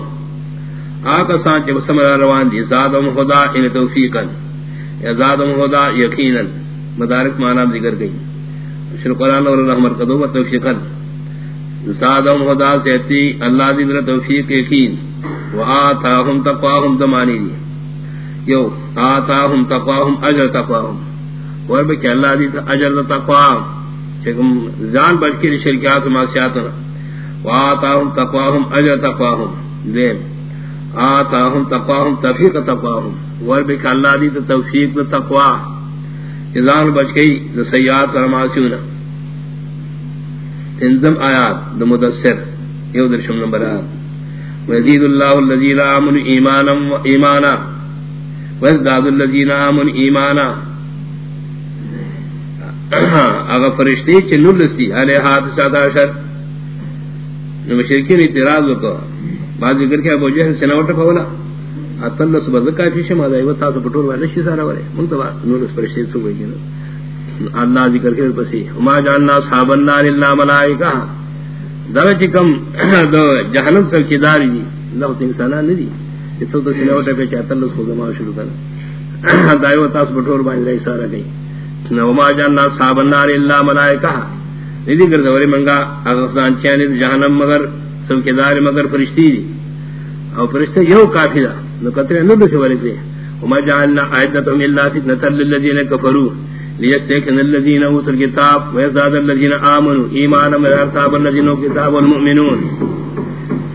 آقا سانتا جب سمرا روان دی، زادهم خدا ان یعنی توفیقا. یا زادهم خدا یقینا. مدارک معنی ذکر گئی. شر قرآن اور رحمت قدو و توفیقا. زادهم خدا سیتی اللہ دی در توفیق یقین. وآتاهم تقواهم دمانی دی. یو، آتاهم تقواهم، اجر تقواهم. ورب کہ اللہ دی اجر تقواهم چکم زان بچ کے شرکیات و معصیاتنا وآتاهم تقواهم اجر تقواهم دیم آتاهم تقواهم تفیق تقواهم ورب کہ اللہ دی توفیق تقوا زان بچ گئی سیئات و معصیونا انزم آیات دا مدسر یو درشم نمبر آیات۔ وزید اللہ الذین آمنوا ایمانا ایمانا وزداد الذین آمنوا ایمانا اگر فرشتی چنو لستی علیہ حادث ساتا شر مشرکین اعتراض وکا۔ بعض ذکر کیا ابو جہل سنوٹا پولا۔ اتل صبح زکا فی شما دا ایوتا سا پٹور والا شی سارا والے منتبا نولس فرشتی سو گئی جنو اللہ ذکر کے پسی وما جاننا صحاب النار اللہ ملائکہ۔ در چکم دو جہنم تک کی داری دی۔ اللہ تو انسانان نہیں دی تو تو سنوٹا پہ چاہتا اللہ اس شروع کرنا دائیو تاس بٹور باندھ رہی سارا گئی۔ وما جاننا صحاب النار اللہ ملائکہ. ندی کر دوری منگا اغسان چیانی جہنم مگر سب کے دار مگر فرشتی دی. او فرشتہ یو کافی دا، نو قطر نو بسی ورکلی وما جاننا عیدتهم اللہ فتنة للذین کفروا. لیستیکن الذین اوتوا الكتاب ویزداد الذین آمنوا. ایمانا مرارتاب الذین اوتوا الكتاب والمؤمنون.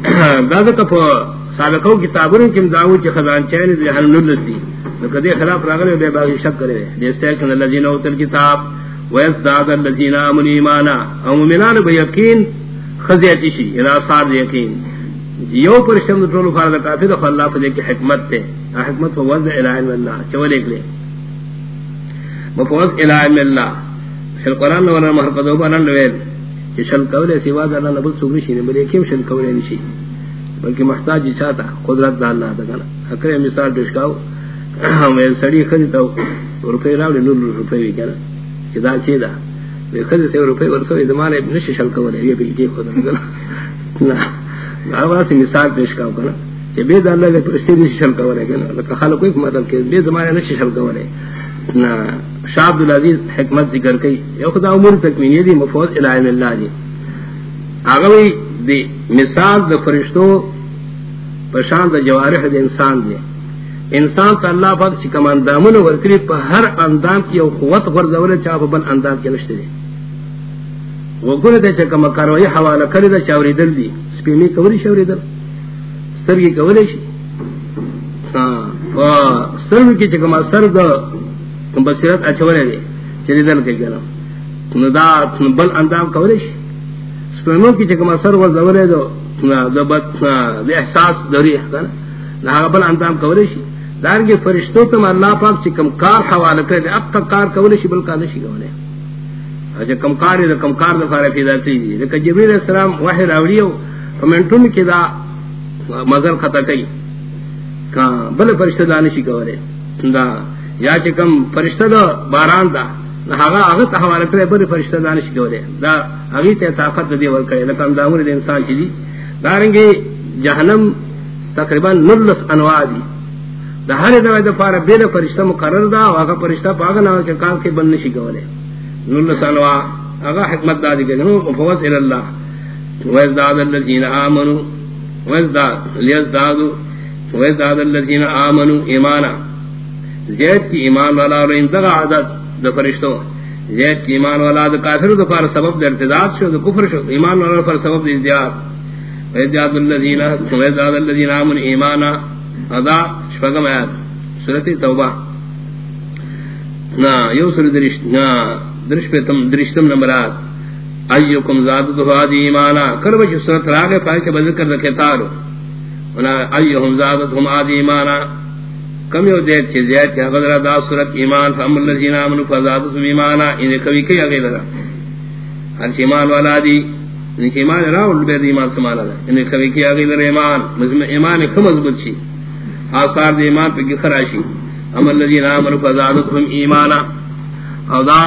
دادا کفا سابقوں کتابوں کم داو چی خزان چیانی جہنم نو لستی کدی خلاف راغلے بے باغی شک کرے دیستیکن الذین اوتوا الكتاب ویزداد الذین آمنوا ایمانا. او مومنان با یقین خزیتی شی الى صار یقین. یو پر شمد طول فارد کافر خلا فدے کی حکمت تے. حکمت و وضع الہ الا اللہ چول ایک لے مفوض الہ الا اللہ. فی القرآن وانا محرقدو بانا نویل کہ شل کولے سوا دا اللہ نبل سوگری شی نبل یکیم شل کولے نشی. بلکہ محتاج چاہتا، قدرت دا اللہ دا کنا اکرے مثال دوشکاو ہمیں سڑی خدی تو روپے راوڑی نور روپے بھی کنا دا چی دا بے خدی سے روپے ورسوی زمانے نشی شل کولے یہ بلکی خود نا نا سی مثال پیش کاو کنا کہ بے دا اللہ کے پرشتی نشی شل کولے کنا لکہ خالق کوئی مطلب کہ بے زمانے نشی شل کولے نا شاہ عبدالعزیز حکمت ذکر کئی یو خدا امور تکمینی دی، مفوض الہیم اللہ دی. آگوی دی مثال دا فرشتو پشان دا جوارح دا انسان دی. انسان تا اللہ پاک چکم اندامون ورکری پا ہر اندام کی یو قوت غرزولی چاپ بن اندام کی نشتے دی. وگونے دے چکم کاروائی حوالہ کری دا چاوری دل دی سپیمی کولی شوری دل سترگی کولی شی سترگی کی چکم سر دا بصیرت اچولے دے چلی دل کے گنا ندا بل اندام کولش سپنو کی چکم اثر و زولے دو دو بد دے احساس دوری احسان نہا بل اندام کولش دار کے فرشتوں تم اللہ پاک چکم کار حوالہ کرے اب تک کار کولش بل کا نشی گولے اچھا کم کار دے کم کار دے فارے فی ذاتی دی لیکن جبریل السلام وحی راوڑیو فمنٹون کی دا مزر خطا کئی۔ کا بل فرشتہ دانشی گولے دا یا چکم فرشتہ دا باران دا ہاگا آگا تحوال کرے بڑے فرشتہ دانش کیوں دے دا اگی تے طاقت دے ور کرے لکم داور دے انسان چیزی دارنگے جہنم تقریباً نلس انواع دی۔ دا ہر دوائی دا پارا بیل فرشتہ مقرر دا آگا فرشتہ پاگا ناو کے کام کے بن نشی کیوں دے نلس آگا حکمت دا دی کہ نو مفوض الاللہ۔ ویزداد اللذین آمنو ویزداد لیزدادو ویزداد اللذین آمنو ایمانا۔ زید کی ایمان والا اور اندغا عدد دا فرشتو زید کی ایمان والا دا کافر دا فار سبب دا ارتداد شو، دا کفر شو۔ ایمان والا فار سبب دا ازدیاد۔ ویزداد اللذین ویزداد اللذین آمن ایمانا۔ ادا شفقم آیات سورت توبہ نا، یو سور درشت نا درش پہ تم درشتم نمبرات ایوکم زادت فادی ایمانا. کربچ سورت راگے پاک کے بذکر دا کتارو ایوہم زادت ہم آدی ایمانا. کم یو دیت کے زیاد کے غدر دا صورت ایمان فام الذین آمنوا فزادتهم ایمانا. ان کبھی کئی اگے لگا ہر ایمان والا دی یعنی کہ ایمان راول بے ایمان سمانا ہے یعنی کبھی کیا گئی در ایمان. ایمان کم مضبوط شی آثار دے ایمان پہ خراشی امر الذین آمنوا فزادتهم ایمانا۔ او دا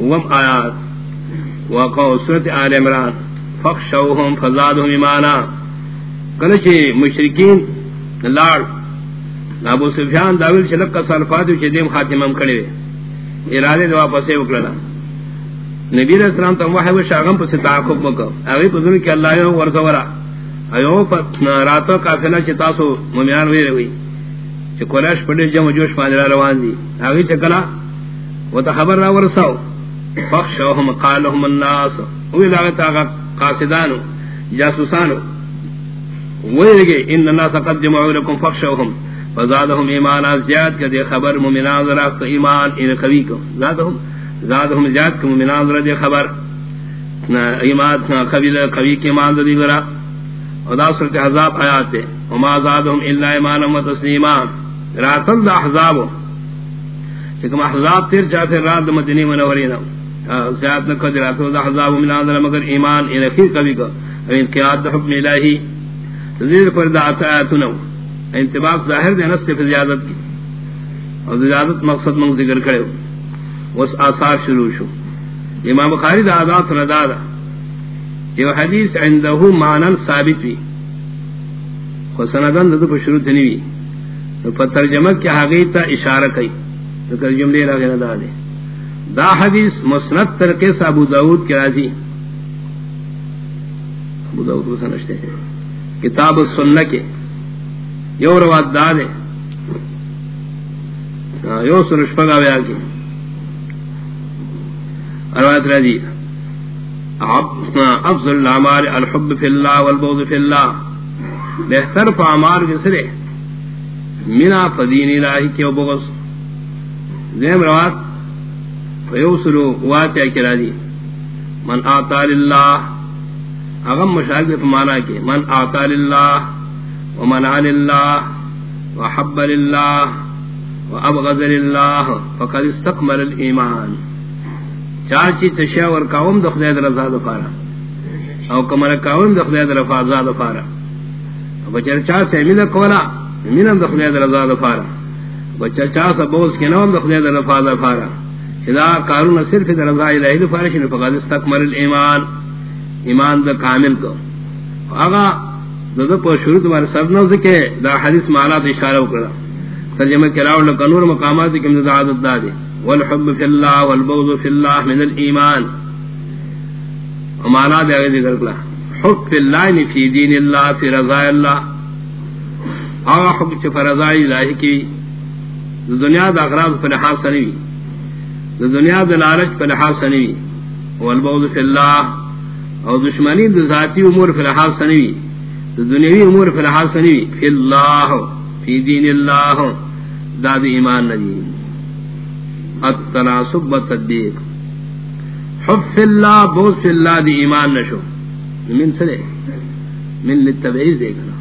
وم آیات۔ وقع سورت آل عمران۔ فخشوهم فزادهم ایمانا۔ کلچے مشرکین لار۔ ابو سفیان داویل چلک کا صرفات چ دیم خاتمم کڑے ارادے دوا پسے وکڑا نبی علیہ السلام تم وحی و شاغم پر تعاقب مکو۔ اگے بزرگ کہ اللہ یو ورزورا۔ ایو پر راتو قافلہ چتاسو مومنان وی ہوئی. کہ قریش پڑے جمع جوش پانے روان دی. اگے چکلا و تا خبر را ورساو. فخشوهم قالهم الناس. وی لاغتا قاصدانو، جاسوسانو. وی لگے ان الناس قد جمعوا لكم فخشوهم. فزادهم ایمانا زیاد کہ خبر مومنان ذرا ایمان ان قوی کو زادهم زادهم زیاد کم من آنظر دی خبر. ایمات قبیل قوی کی ایمان دی ذرا و دا صورت حضاب آیات دے وما زادهم الا ایمانا و تسلیمان راتل دا حضابو چکم احزاب تیر چاہتے رات دا مدنی منورین زیاد نکو دی راتل دا حضابو من آنظر مگر ایمان ان اخیر قوی کو انقیاد دا حکم الہی. تزیر پر دا آیاتنو انتباق ظاہر دے نسل فی زیادت کی. اور زیادت مقصد منگ ذکر کرے ہو. وس آثار شروع شو. امام بخاری دا آدات ردا دا. یہ حدیث عنده معنی ثابت وی. خو سندن دا پر شروع تنی وی. تو ترجمہ کی حقیقتا اشارہ کئی تو ترجم لے رہا گیا دا دے دا حدیث مسند ترکے سا ابو داود کے راضی ابو داود کو سنشتے ہیں کتاب السنہ کے یو رواد دا دے یو سنشپگا ویا کی روایت راضی ہے افضل الاعمال الحب فی اللہ والبغض فی اللہ بہتر پامار جسرے منا فدین الہی کے بغض. زیم روایت فیوسلو واتع کی راضی. من آتا للہ، اغم مشاہد فمانا کے. من آتا للہ ومنع للہ وحب للہ وابغض للہ فقد استقمل الایمان. چاچی تشیا ور کاوم د خدای در رضا د پارا. او کمر کاوم د خدای در رضا د پارا بچر چا سے مین کولا مین د خدای در رضا د پارا. بچر چا سے بوس کے نام د خدای در رضا د پارا خدا کارون صرف در رضا الہی د پارا شنو، فقط استکمل الایمان. ایمان د کامل کو اگا دغه په شروع د سر نو ذکر دا حدیث معنا د اشاره وکړه. ترجمه کراو له مقامات کې د عادت دا دادي والحب في الله والبغض في الله من الإيمان. ومعنى دے آگے ذکر کلا حب في الله في دين الله، في رضاء الله. آغا حب چھ فرضاء الہی کی دنیا دا اغراض پر لحاظ سنوی دنیا دا لالچ پر لحاظ سنوی والبغض في الله او دشمنی دا ذاتی امور پر لحاظ سنوی دنیاوی امور پر لحاظ سنوی في الله في دين الله. داد ایمان ندیم التناسب و تدبیق حب اللہ بوز فی اللہ دی ایمان نشو۔ من سلے من لتبعیز دے گنا۔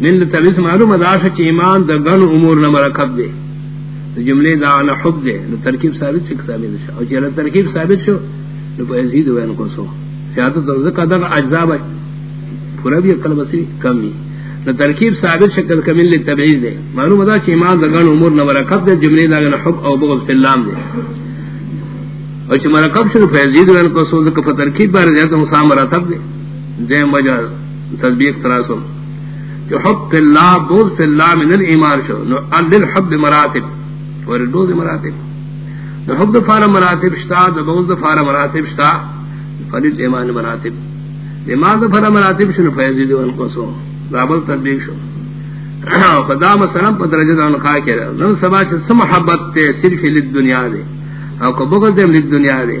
من لتبعیز معلوم اداشا چی ایمان دا گن امور نمرکب دے۔ جملے دا آنا حب دے۔ نو ترکیب ثابت شک ثابت شو اور چیرا ترکیب ثابت شو، نو پا ازید ہوئے انکو سو۔ سیادت اور ذکر دا اجزا بچ۔ پورا بھی اقل بسی کمی نو ترکیب ثابت شکل کمل تبعیض دے. معلوم ادا چ ایمان دگن امور نہ مرکب دے، جملے دا نہ حق او بغض فی اللام دے. او چ مرکب شنو فیزید ون کو سوز کو ترکیب بار دے تو مسام مرتب دے. دے وجہ تطبیق تراسم. جو حق فی اللہ، بغض فی اللہ من الایمان شو. نو ال الحب مراتب. اور دو مراتب. نو حب فار مراتب شتا، دو بغض فار مراتب شتا. فلیل ایمان مراتب. ایمان فار مراتب شنو فیزید ون کو سو رابل تدبیق شو. خدا مسلم پر درجہ دا انقاہ کے رہا نم سبا چھ سم محبت تے صرف لد دنیا دے او کو بغض دے لد دنیا دے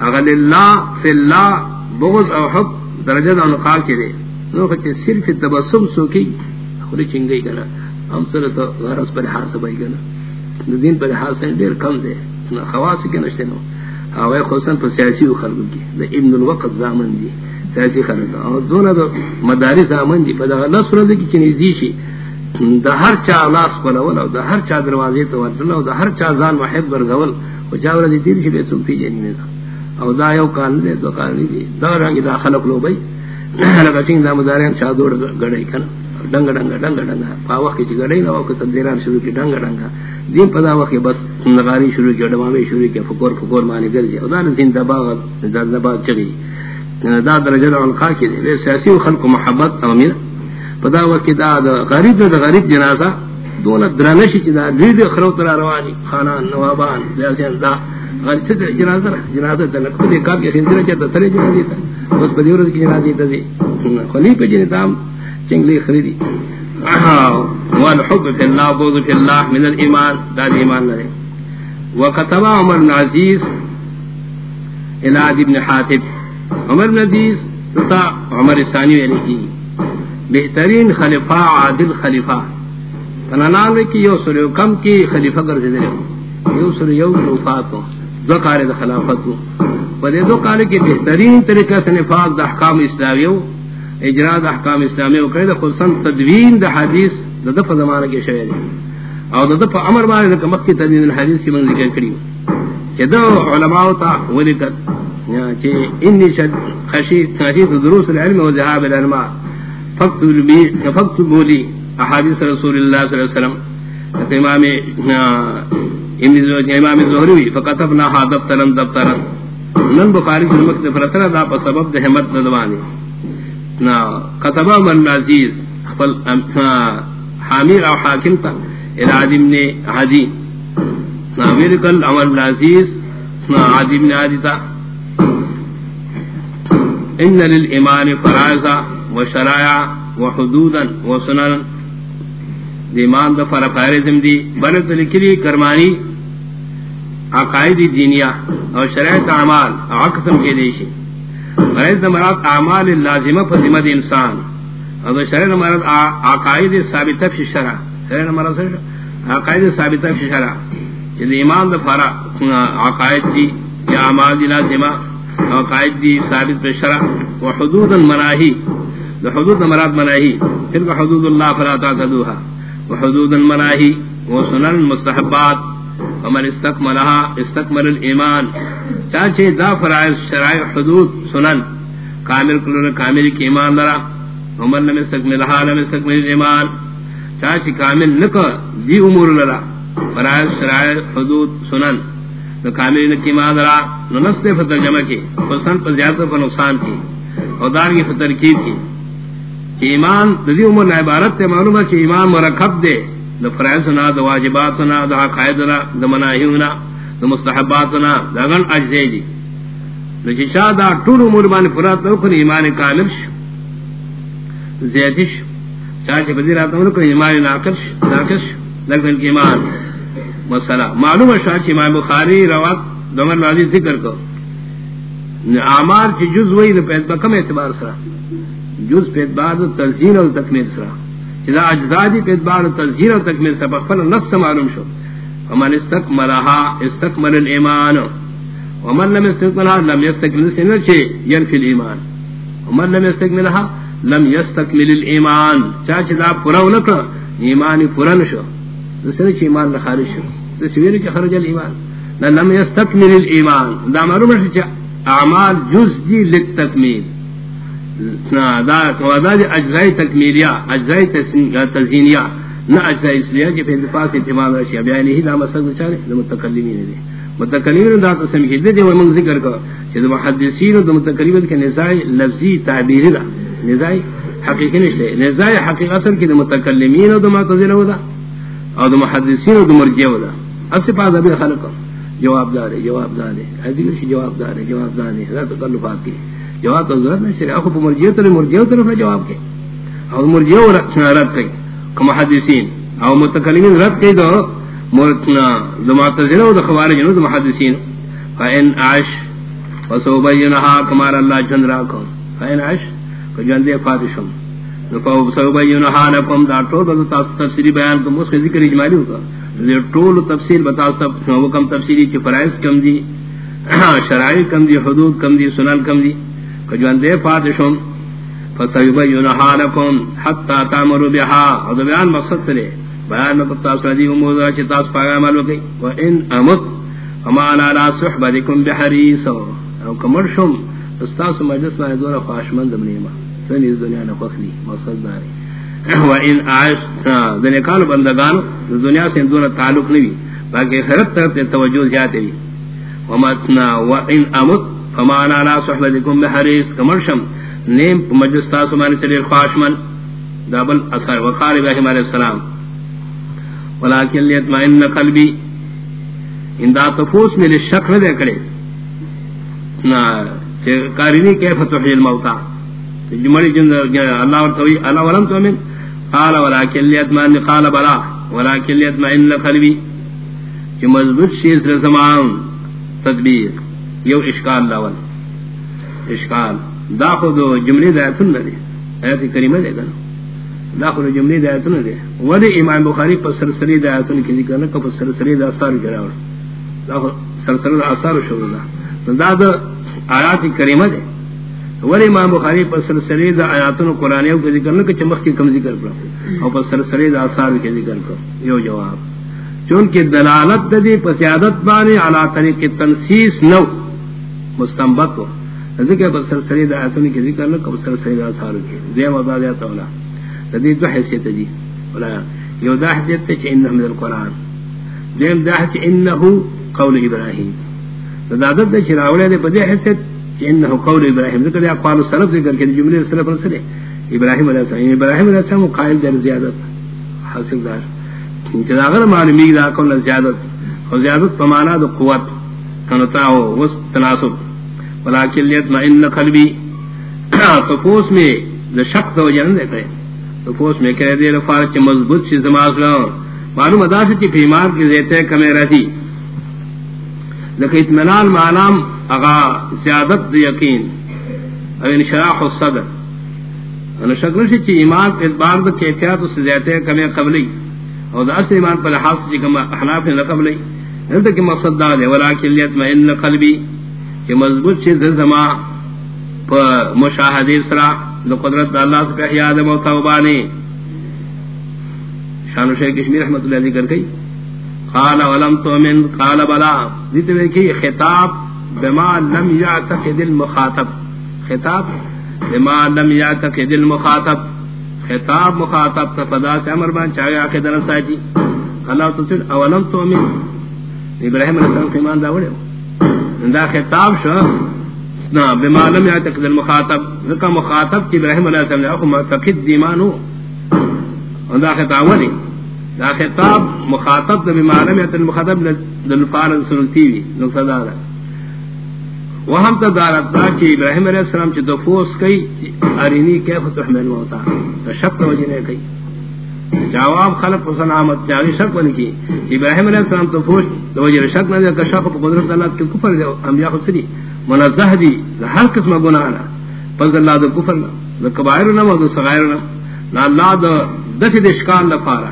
اغل اللہ فی اللہ بغض او حب درجہ دا انقاہ کے رہا نو کچھ صرف تبسم سوکی خوری چنگئی کنا ہم سر تو غرص پر حاصل بائی کنا دین پر حاصل دیر کم دے خواسی کے نشتے نو. آوائی خوصن پر سیاسی و خلق کی دا ابن الوقت زامن دی سیاسی خلق او دون دا مدارس آمن دی پا دا اللہ سورت کی چنیزی شی دا ہر چا لاس پلا ولا دا ہر چا دروازی تو وردل دا ہر چا زان محب برزول و چا ورد دیر شی بے سنفی جنی نیتا او دا یو کان دے دو کان دی دا رنگ دا خلق لو بھائی لگا چنگ دا مدارین چا دوڑ گڑائی کنا ڈنگ ڈنگ ڈنگ ڈنگ پا وقت چی گڑائی نا وقت تدیران شروع کی ڈنگ ڈنگ دین پدا وقت بس نغاری شروع کی ڈمامی شروع کی فکور فکور مانی گر جی دا نزین دا باغ دا دا باغ چگی دا درجہ دا علقا کی دے بے سیاسی و خلق و محبت امیر پدا وقت دا دا غریب دا دا غریب جنازہ دون درنشی چی دا دید خرو ترا روانی خانان، نوابان بیاسین دا غریب سے جنازہ جنازہ دا لکھو دے کاب کی خندرہ چاہتا ترے جنازی تا بس بدیورت کی جنازی تا دی خلیف جنتام چنگلی خریدی والحب فی اللہ بوض فی اللہ من الایمان. دا دی ایمان لرے وکتب عمر بن عزیز، الاد ابن حاتب. عمر بن عزیز تا عمر ثانی علیہ کی بہترین خلیفہ عادل خلیفہ. فنانان کی یو سر کم کی خلیفہ کر سے دے یو سر یو وفات ہو. دو کار خلافت ہو. پدے دو کار کے بہترین طریقہ سے نفاق دا احکام اسلامیہ اجراد احکام اسلامی و کرے خصوصا تدوین دا حدیث دا دفع زمانہ کے شعر او دا دفع عمر بارے دا مکی تدوین الحدیث کی من ذکر کری کہ دو علماء تا ولکت کہ انی شد خشید خشید دروس العلم و ذہاب العلماء فقط بولی. احادیث رسول اللہ صلی اللہ علیہ وسلم. امام امام زہروی فقطبنا ہا دفترن دفترن. نن بخاری کی مکت فرسنہ دا پا سبب دا حمد ندوانی. نا کتبہ من عزیز خپل حامیر او حاکم تا ارادی من حدی نا ویرکل عمر بن نا عادی من عادی تا ان للایمان فرائضا و شرائع و حدودا و سنن دی ایمان دا فرفائرزم دی بلد لکلی کرمانی، عقائد دینیا اور شرائط اعمال، عقسم کے دیشی. مرض مراد اعمال لازمہ پر ذمہ انسان. اور شرع مراد عقائد ثابتہ فی شرع شرع مراد عقائد ثابتہ فی شرع یہ یعنی ایمان دا فرا عقائد دی، یا اعمال دی لازمہ عقائد دی، ثابت فی شرع. و حدود المناہی دا حدود مراد مناہی. تلک حدود اللہ فلا تعتدوها و حدود المناہی و سنن مستحبات ومن استكملها استكمل الايمان چاچے دا فرائض، شرائع، حدود، سنن. کامل کلن کامل کی ایمان درا ومن لم استكملها لم استكمل الايمان چاچے کامل نک دی امور لرا. فرائض، شرائع، حدود، سنن. تو کامل کی ایمان درا، نو نستے فترجمہ کی حسن پر زیادہ پر نقصان کی، اور دار کی فترکیب کی۔ تھی کہ ایمان دی امور عبارت تے معلوم ہے کہ ایمان مرکب دے، دا فرائضنا دا واجباتنا دا عقائدنا دا مناہیونا دا مستحباتنا دا غن اجزے دی۔ نو دا چشا دا طول امور بانی فرات نکن ایمان کامل شو زیادش چاچے پذیر آتا نکن ایمان ناقش ناقش لیکن ایمان۔ مسئلہ۔ معلوم ہے شاہ امام بخاری روات دمر نازی ذکر کو۔ اعمال چی جز وہی دا پیت با اعتبار سرا۔ جز پیت بعد تنزین اور تکمیل سرا۔ اذا اجزادی پہ ادبار تذہیر و تکمیل سبق فل نفس معلوم شو۔ ومن استکملها استکمل الایمان۔ ومن لم استکملها لم يستکمل سنر چھے ینفی الایمان۔ ومن لم استکملها لم يستکمل الایمان۔ چاچ دا پراو نکر ایمانی پران شو سنر چھے ایمان نخارج شو. سویر چھے خرج الایمان. لم يستکمل الایمان. دا معلوم شو چھے اعمال جز دی لتکمیل دا دا اجزائی تکمیلیہ اجزائی تزینیہ نہ اجزائی اسلیہ کہ پھر دفاع سے اتمال رشیہ بیانی یعنی ہی دا مسئلہ چاہنے دا متقلیمین دے متقلیمین دا تسمیح دے دے وہ منگ ذکر کرو کہ دا محدثین دا متقلیمین کے نزائی لفظی تعبیری دا نزائی حقیقی نشتے نزائی حقیق اصل کی دا متقلیمین و دا معتذر دا اور دا محدثین و دا مرجع دا اسی پاس ابھی خلق جواب دارے جواب دارے حدیث جواب دارے جواب دارے لا تکلفات کی. جواب تو ضرورت نہیں شریعہ کو مرجیو طرف مرجیو طرف جواب کے اور مرجیو رد کئی کم حدیثین او متکلمین رد کئی دو مرتنا دو معتزلہ و دو خوارج دو محدثین فإن عش فسو بینہا کمار اللہ جن راکم فإن عش کو جندے فاتشم فسو بینہا لکم دا ٹول بتا تاس تفسیری بیان کم اس ذکر اجمالی ہوگا۔ دے ٹول تفسیر بتا کم تفسیری چی فرائض کم دی، شرائع کم دی، حدود کم دی، سنن کم دی۔ کجوان دے فاتشم فسیبینہا لکم حتی تامرو بہا اور بیان مقصد سرے بیان میں پتاس ردی امودا چی تاس پاگا عمل وکی و ان امت فمانا لا صحبتکم بحریسو او کمر شم استاس مجلس میں دورا خواہشمند بنیما سنی اس دنیا نفخلی مقصد داری و ان عائش دنیا کانو بندگانو دنیا سے دونہ تعلق نہیں۔ باقی خیرت طرف تے توجہ زیادہ بھی ومتنا و ان امت فمانا لا صحبتکم بحریس کمر شم نیم مجلس تاسو مانی چلیر خواہشمند دابل اثر وقال ابراہیم علیہ السلام۔ ولیکن لیتمائن قلبی ان دا تفوس میں لشک نہ دے کرے۔ نا کارینی کیف تحیی الموتا جمعی جن اللہ ورطوی اللہ ولم تؤمن؟ قال ولیکن لیتمائن قال بلا ولیکن لیتمائن قلبی کہ مضبوط شیز رزمان تدبیر. یو اشکال لاول اشکال. دا خود جملی دایتن نہ دے ایت کریمہ دے گا داخل جملی دایتن دے ولی امام بخاری پر سرسری دایتن کی ذکر نہ کہ سرسری دا اثار جراور داخل سرسری دا اثار شروع دا دا دا آیات کریمہ دے ولی امام بخاری پر سرسری دا آیاتن قرآنیوں کی ذکر نہ کہ چمخ کی کم ذکر کرو اور پر سرسری دا اثار کی ذکر کرو یو جواب چونکہ دلالت دی پسیادت بانے علا طریق تنسیس نو مستنبت ہو ذکر پر سرسری دا آیاتن کی ذکر نہ کہ سرسری دا اثار کی دیم وضا دیا تولا تدی دو حیثیت دی یو دا حیثیت تے چ انہ من القران دیم دا چ انہ قول ابراہیم دا دا دا چ راولے دے بدی حیثیت چ انہ قول ابراہیم ذکر یا قال سلف ذکر کہ جملے سلف پر سرے ابراہیم علیہ السلام ابراہیم علیہ السلام قائل در زیادت حاصل دار. کہ اگر معلومی دا کون زیادت اور زیادت پمانا دو قوت کنتا ہو وس تناسب. ولکن لیتمئن قلبی تفوس میں دا شک دو جنن دے کرے تو میں کہہ دے رفار چ مضبوط چھ زماز لو معلوم ادا سے کہ بیمار کی زیتے کمے رہی لیکن اطمینان معلوم اغا زیادت دی یقین. او انشراح الصدر انا شکل سے چھ ایمان اعتبار دا کیفیات اس زیتے کمے قبلی او دا اصل ایمان پر لحاظ سے کم احناف نے قبلی انتا کہ مقصد دا دے ولیکن لیت لیتمئن قلبی کہ مضبوط چھ زما پر مشاہدی سرا لو قدرت دا اللہ سے احیاء دے موتا وبانی شان شیخ کشمیر رحمت اللہ ذکر کئی قال ولم تؤمن، قال بلا دیتے ہوئے کہ خطاب بما لم يعتقد المخاطب. خطاب بما لم يعتقد المخاطب. خطاب مخاطب کا فدا سے امر بان چاہے آکے درسا جی اللہ تو اولم تؤمن؟ ابراہیم علیہ السلام ایمان داوڑے دا خطاب شو. نا، بما لم يعتقد المخاطب. ذکا مخاطب کی ابراہیم علیہ السلام نے، اخو معتقد دیمان ہو دا خطاب ولی دا خطاب مخاطب دا بما لم يعتقد المخاطب دلفار سنتی وی نقصہ دا دا وہم تا دارت دا کہ ابراہیم علیہ السلام چی دفوس کئی ارینی کیف تحمل موتا شک وجہ نے کئی جواب خلق حسن آمد جاگی شک ونی کی ابراہیم علیہ السلام تو فوش دو وجہ شک نہ دیا شک قدرت اللہ کی کفر دے انبیاء خود سری منزہ دی ہر قسم گناہ پس اللہ دو کفر نہ دو کبائر نہ دو صغائر نہ نہ اللہ دو دفع دشکال لفارا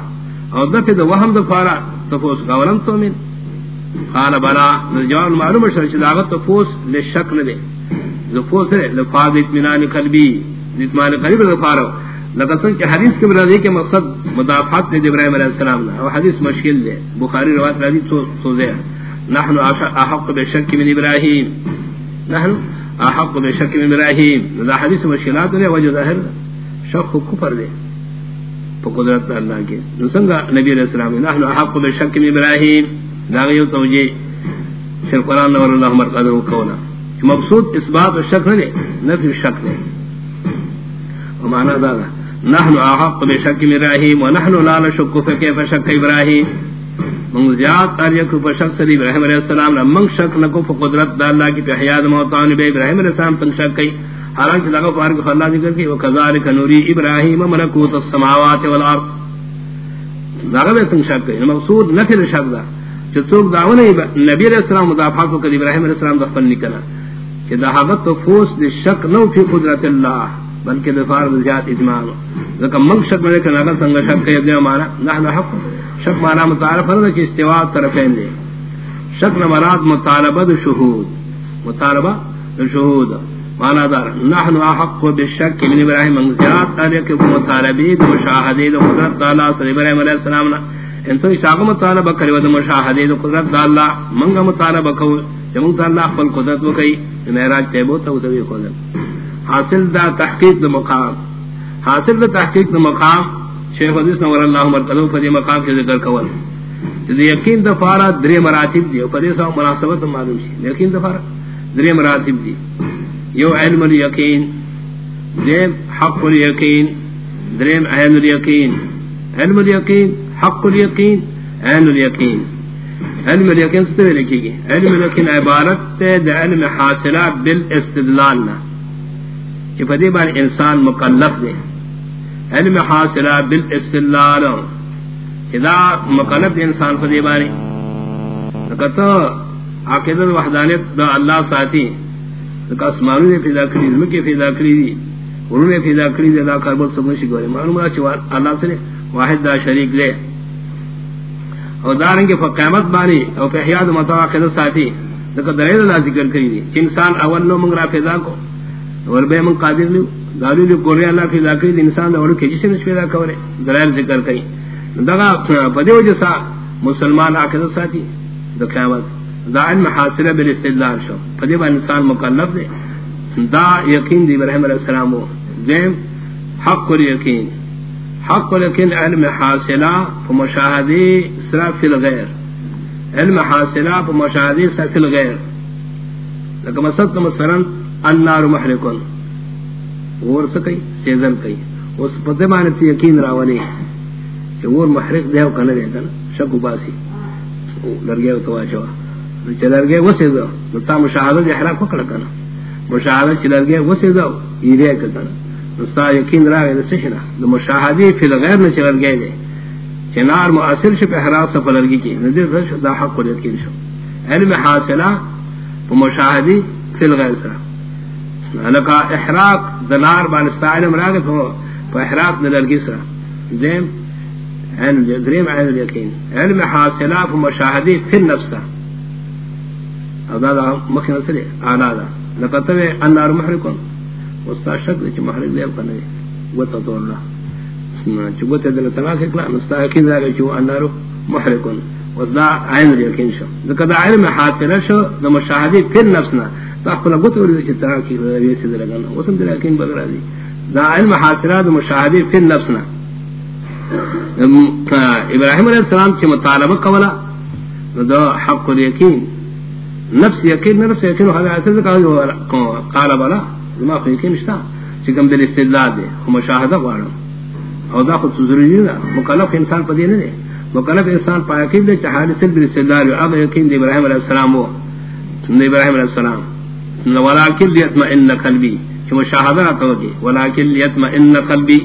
اور دفع دو وہم دفارا تفوس قولم تو من قال بلا جواب معلوم شر چداغت تفوس لشک نہ دے۔ تفوس ہے لفاظ اطمینان قلبی۔ اطمینان قلبی لفارا لقد سن کہ حدیث کے مرادی کے مقصد مدافعت نے ابراہیم علیہ السلام نے اور حدیث مشکل ہے بخاری روایت راضی تو تو دے۔ نحن احق بشک من ابراہیم۔ نحن احق بشک من ابراہیم۔ ذا حدیث مشکلات نے وجہ ظاہر شک کو کفر دے۔ تو قدرت اللہ کے نسنگا نبی علیہ السلام نحن احق بشک من ابراہیم ذا یہ توجہ پھر قران نور اللہ مرقد کونا مقصود اس بات شک نے نفی شک نے ومعنى ذلك نحن احق بشك من ابراهيم ونحن لا نشك فكيف شك ابراهيم. من زیاد تاریخ پر شک سے ابراہیم علیہ السلام نے من شک نہ کو قدرت اللہ کی حیات موتان بے ابراہیم علیہ السلام تن شک کی حالانکہ لگا پار کو اللہ ذکر کی وکذالک نوری ابراہیم ملکوت السماوات والارض لگا تن شک کی مقصود نہ پھر شک دا۔ جو تو داون نبی علیہ السلام مدافع کو کہ ابراہیم علیہ السلام دفن نکلا کہ دہاغت تو فوس دی شک نو فی قدرت اللہ، بلکہ دفار زیاد اجمال ذکر من شک میں کہ نہ سنگ شک کہ یہ مانا نحن حق۔ شک مانا متعارف ہے کہ استواء طرفین دے۔ شک نہ مراد مطالبہ شہود۔ مطالبہ شہود۔ مانا دار نحن حق بالشک من ابراہیم من زیاد طریق کو مطالبہ مشاہدہ قدرت تعالی صلی ابراہیم علیہ السلام نے ان سے شاق مطالبہ کرے و مشاہدہ قدرت اللہ. منگا مطالبہ کو جب اللہ خپل قدرت وکئی. معراج تے بو تو تو قدرت حاصل دا تحقیق دا مقام. حاصل دا تحقیق دا مقام، شیخ حدیث نور اللہ مرتضی فدی مقام کے ذکر کول. دی یقین دا فارا دری مراتب دی فدی سا مناسبت معلوم شی. یقین دا فارا دری مراتب دی. یو علم الیقین دیم حق الیقین، دریم عین الیقین. علم الیقین، حق الیقین، عین الیقین. علم الیقین ستوے لکھی گی علم الیقین عبارت تے دا علم حاصلہ بالاستدلال نا کہ فدی بار انسان مکلف دے علم حاصلہ بالاستدلال. اذا مکلف انسان فدی باری کہتا عقیدت وحدانیت دا اللہ ساتھی کہ اسمانوں نے پیدا کری علم کے پیدا کری دی انہوں نے پیدا کری دی اللہ کربت سمجھے گوری معلوم ہے چوار اللہ سے واحد دا شریک لے اور دارنگ فقیمت بانی اور فحیاد مطاع قدر ساتھی۔ لکہ دلیل اللہ ذکر کری دی کہ انسان اول نو منگرا پیدا کو اور بے من قادر لیو دالو لیو گوری اللہ پیدا کری دی، انسان دا اوڑو کے جسے نش پیدا کرے دلیل ذکر کری۔ دگا پدیو جسا مسلمان آقیدت ساتھی۔ دا قیامت۔ دا علم حاصلہ بالاستدلال شو. پدیو انسان مکلف دے دا یقین دی ابراہیم علیہ السلام دیم، حق اور یقین. حق لیکن علم حاصلہ فمشاہدی سرا فی الغیر. علم حاصلہ فمشاہدی سرا فی الغیر. لکہ مسد مثلا النار محرکن. اور سکئی سیزن کئی اس پتے مانے تی یقین راولی. کہ اور محرک دیو کنے دے کنا شکو باسی. لرگیو تواچوا چه لرگیو وسی دو نتا مشاہدہ دی احراق پکڑ کنا مشاہدہ چه لرگیو وسی دو ایرے کنا نستا یقین راوی دا سشنا دا مشاہدی فی الغیر نے چلر گئے دے. چنار مؤثر شو پہ حراس سا پلرگی کی. ندر دا شو دا حق قد یقین شو. علم حاصلہ پہ مشاہدی فی الغیر سرا لکا احراق دنار بانستا علم راگی پہ احراق نلرگی سرا دیم دریم عین الیقین علم حاصلہ پہ مشاہدی فی النفس سرا او دا دا مخی نصر آلا دا. لکا انار محرکن وستا شک دے چ محرک دے کنے وتا تو اللہ چ وتا دل تلا کہ کلا مستا کہ دا کہ انارو محرکن وذا عین یقین شو. ذکر دا علم حاصل شو دا مشاہدی پھر نفسنا تا خپل غوت ور چ تا کہ وی سے لگن وسم دل یقین بدل دی دا علم حاصل دا مشاہدی پھر نفسنا ابراہیم علیہ السلام چ مطالبہ کولا دا حق یقین. نفس یقین نفس یقین ہوا ایسے قال بلا ما خو یقین نشتا. چې کوم دل استدلال دی خو مشاهده غواړم. او دا خو ضروری نه مکلف انسان پدې نه دی مکلف انسان پای کې د حادثه بل استدلال او هغه یقین دی ابراهيم عليه السلام وو. د ابراهيم عليه السلام. نو ولکن یطمئن قلبی. چې مشاهده راته ولکن یطمئن قلبی.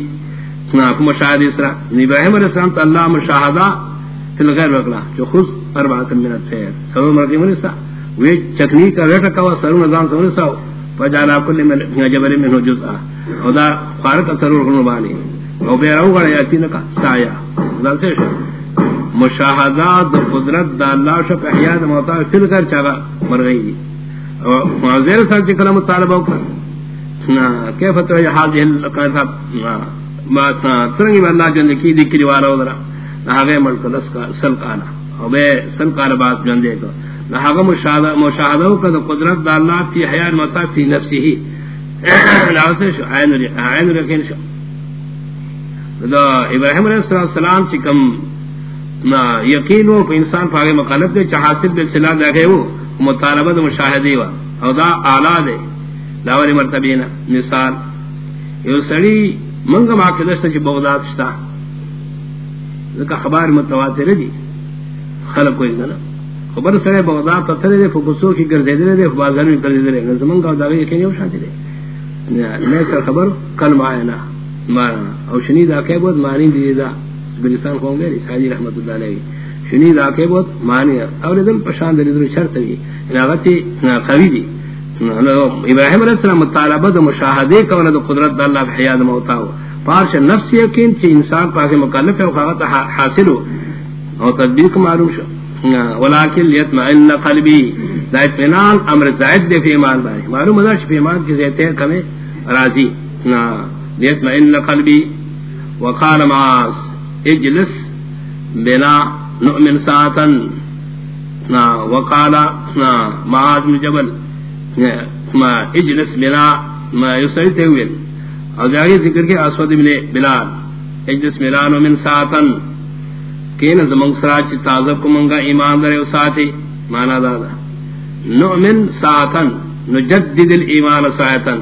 نا کوم مشاهده سره ابراهيم عليه السلام ته الله مشاهده فی الغیر وکړه چې خود اربعه من الفیر سو مرګ ونسا وی چکنی کا وټه کا سرو نظام سره سو فجعل كل من جبل منه جزءا. ودا خارق سرور غنو بانی. او بے رو گڑا یاتی نکا سایہ. دا سے مشاہدات دا قدرت دا اللہ شا شف احیاد موتا فل کر چاگا مر گئی دی معذیر صاحب چی کلام طالبہ اکر کیف تو حال جہل لکا ما سرنگی میں اللہ جن کی دکری والا ادرا. نہ آگے ملک سلکانا او بے سلکانا بات جن دے تو نہ مشاہدہ مشاہدہ کا قدرت دا اللہ فی حیات متا فی نفسی ہی لاسے شو، عین عین رکن شو. دا ابراہیم علیہ السلام چکم نا یقین و انسان پاگے مخالف دے چحاصل بالصلاح دے گئے وہ مطالبہ دا مشاہدی وا او دا اعلی دے داوری مرتبینا مثال، یو سڑی منگا ماکدشتا چی بغداد شتا ذکا خبار متواتر دی. خلق کوئی گنا خبر سڑے بغداد تا ترے دے فکسو کی گردے دے دے بازار میں کردے دے نظمان کا داوی یقین یو شانتی دے میں سر خبر؟ کل مائنا مارنا او شنید آکے بود مانی دی دا. بلستان قوم گئے ساجی رحمت اللہ علیہ شنید آکے بود مانی اور دل پشان دل در شرط بھی یعنی اناغتی قوی دی ابراہیم علیہ السلام مطالبہ دا مشاہدے کا دا قدرت دا اللہ بحیاد موتا ہو پارش نفس یقین چی انسان پاک مکلف ہے وخاغت حاصل ہو اور تدبیر کو معلوم شو. ولیکن لیتمعن قلبی دا اطمینان امر زائد دے فی ایمان باری معلوم ہے فی ایمان کی زیتے ہیں کمیں راضی. لیتمعن قلبی وقال معاذ، اجلس بنا نؤمن ساعتا. نا وقالا نا، معاذ بن جبل. ما اجلس بنا ما يسرته ويل او جاگے ذکر کے اسود بن بلال. اجلس ملان من ساتن کین زمن سراچ تازہ کو منگا ایمان در ساتھی، مانا دادا۔ نؤمن ساتن نجدد الایمان ساتن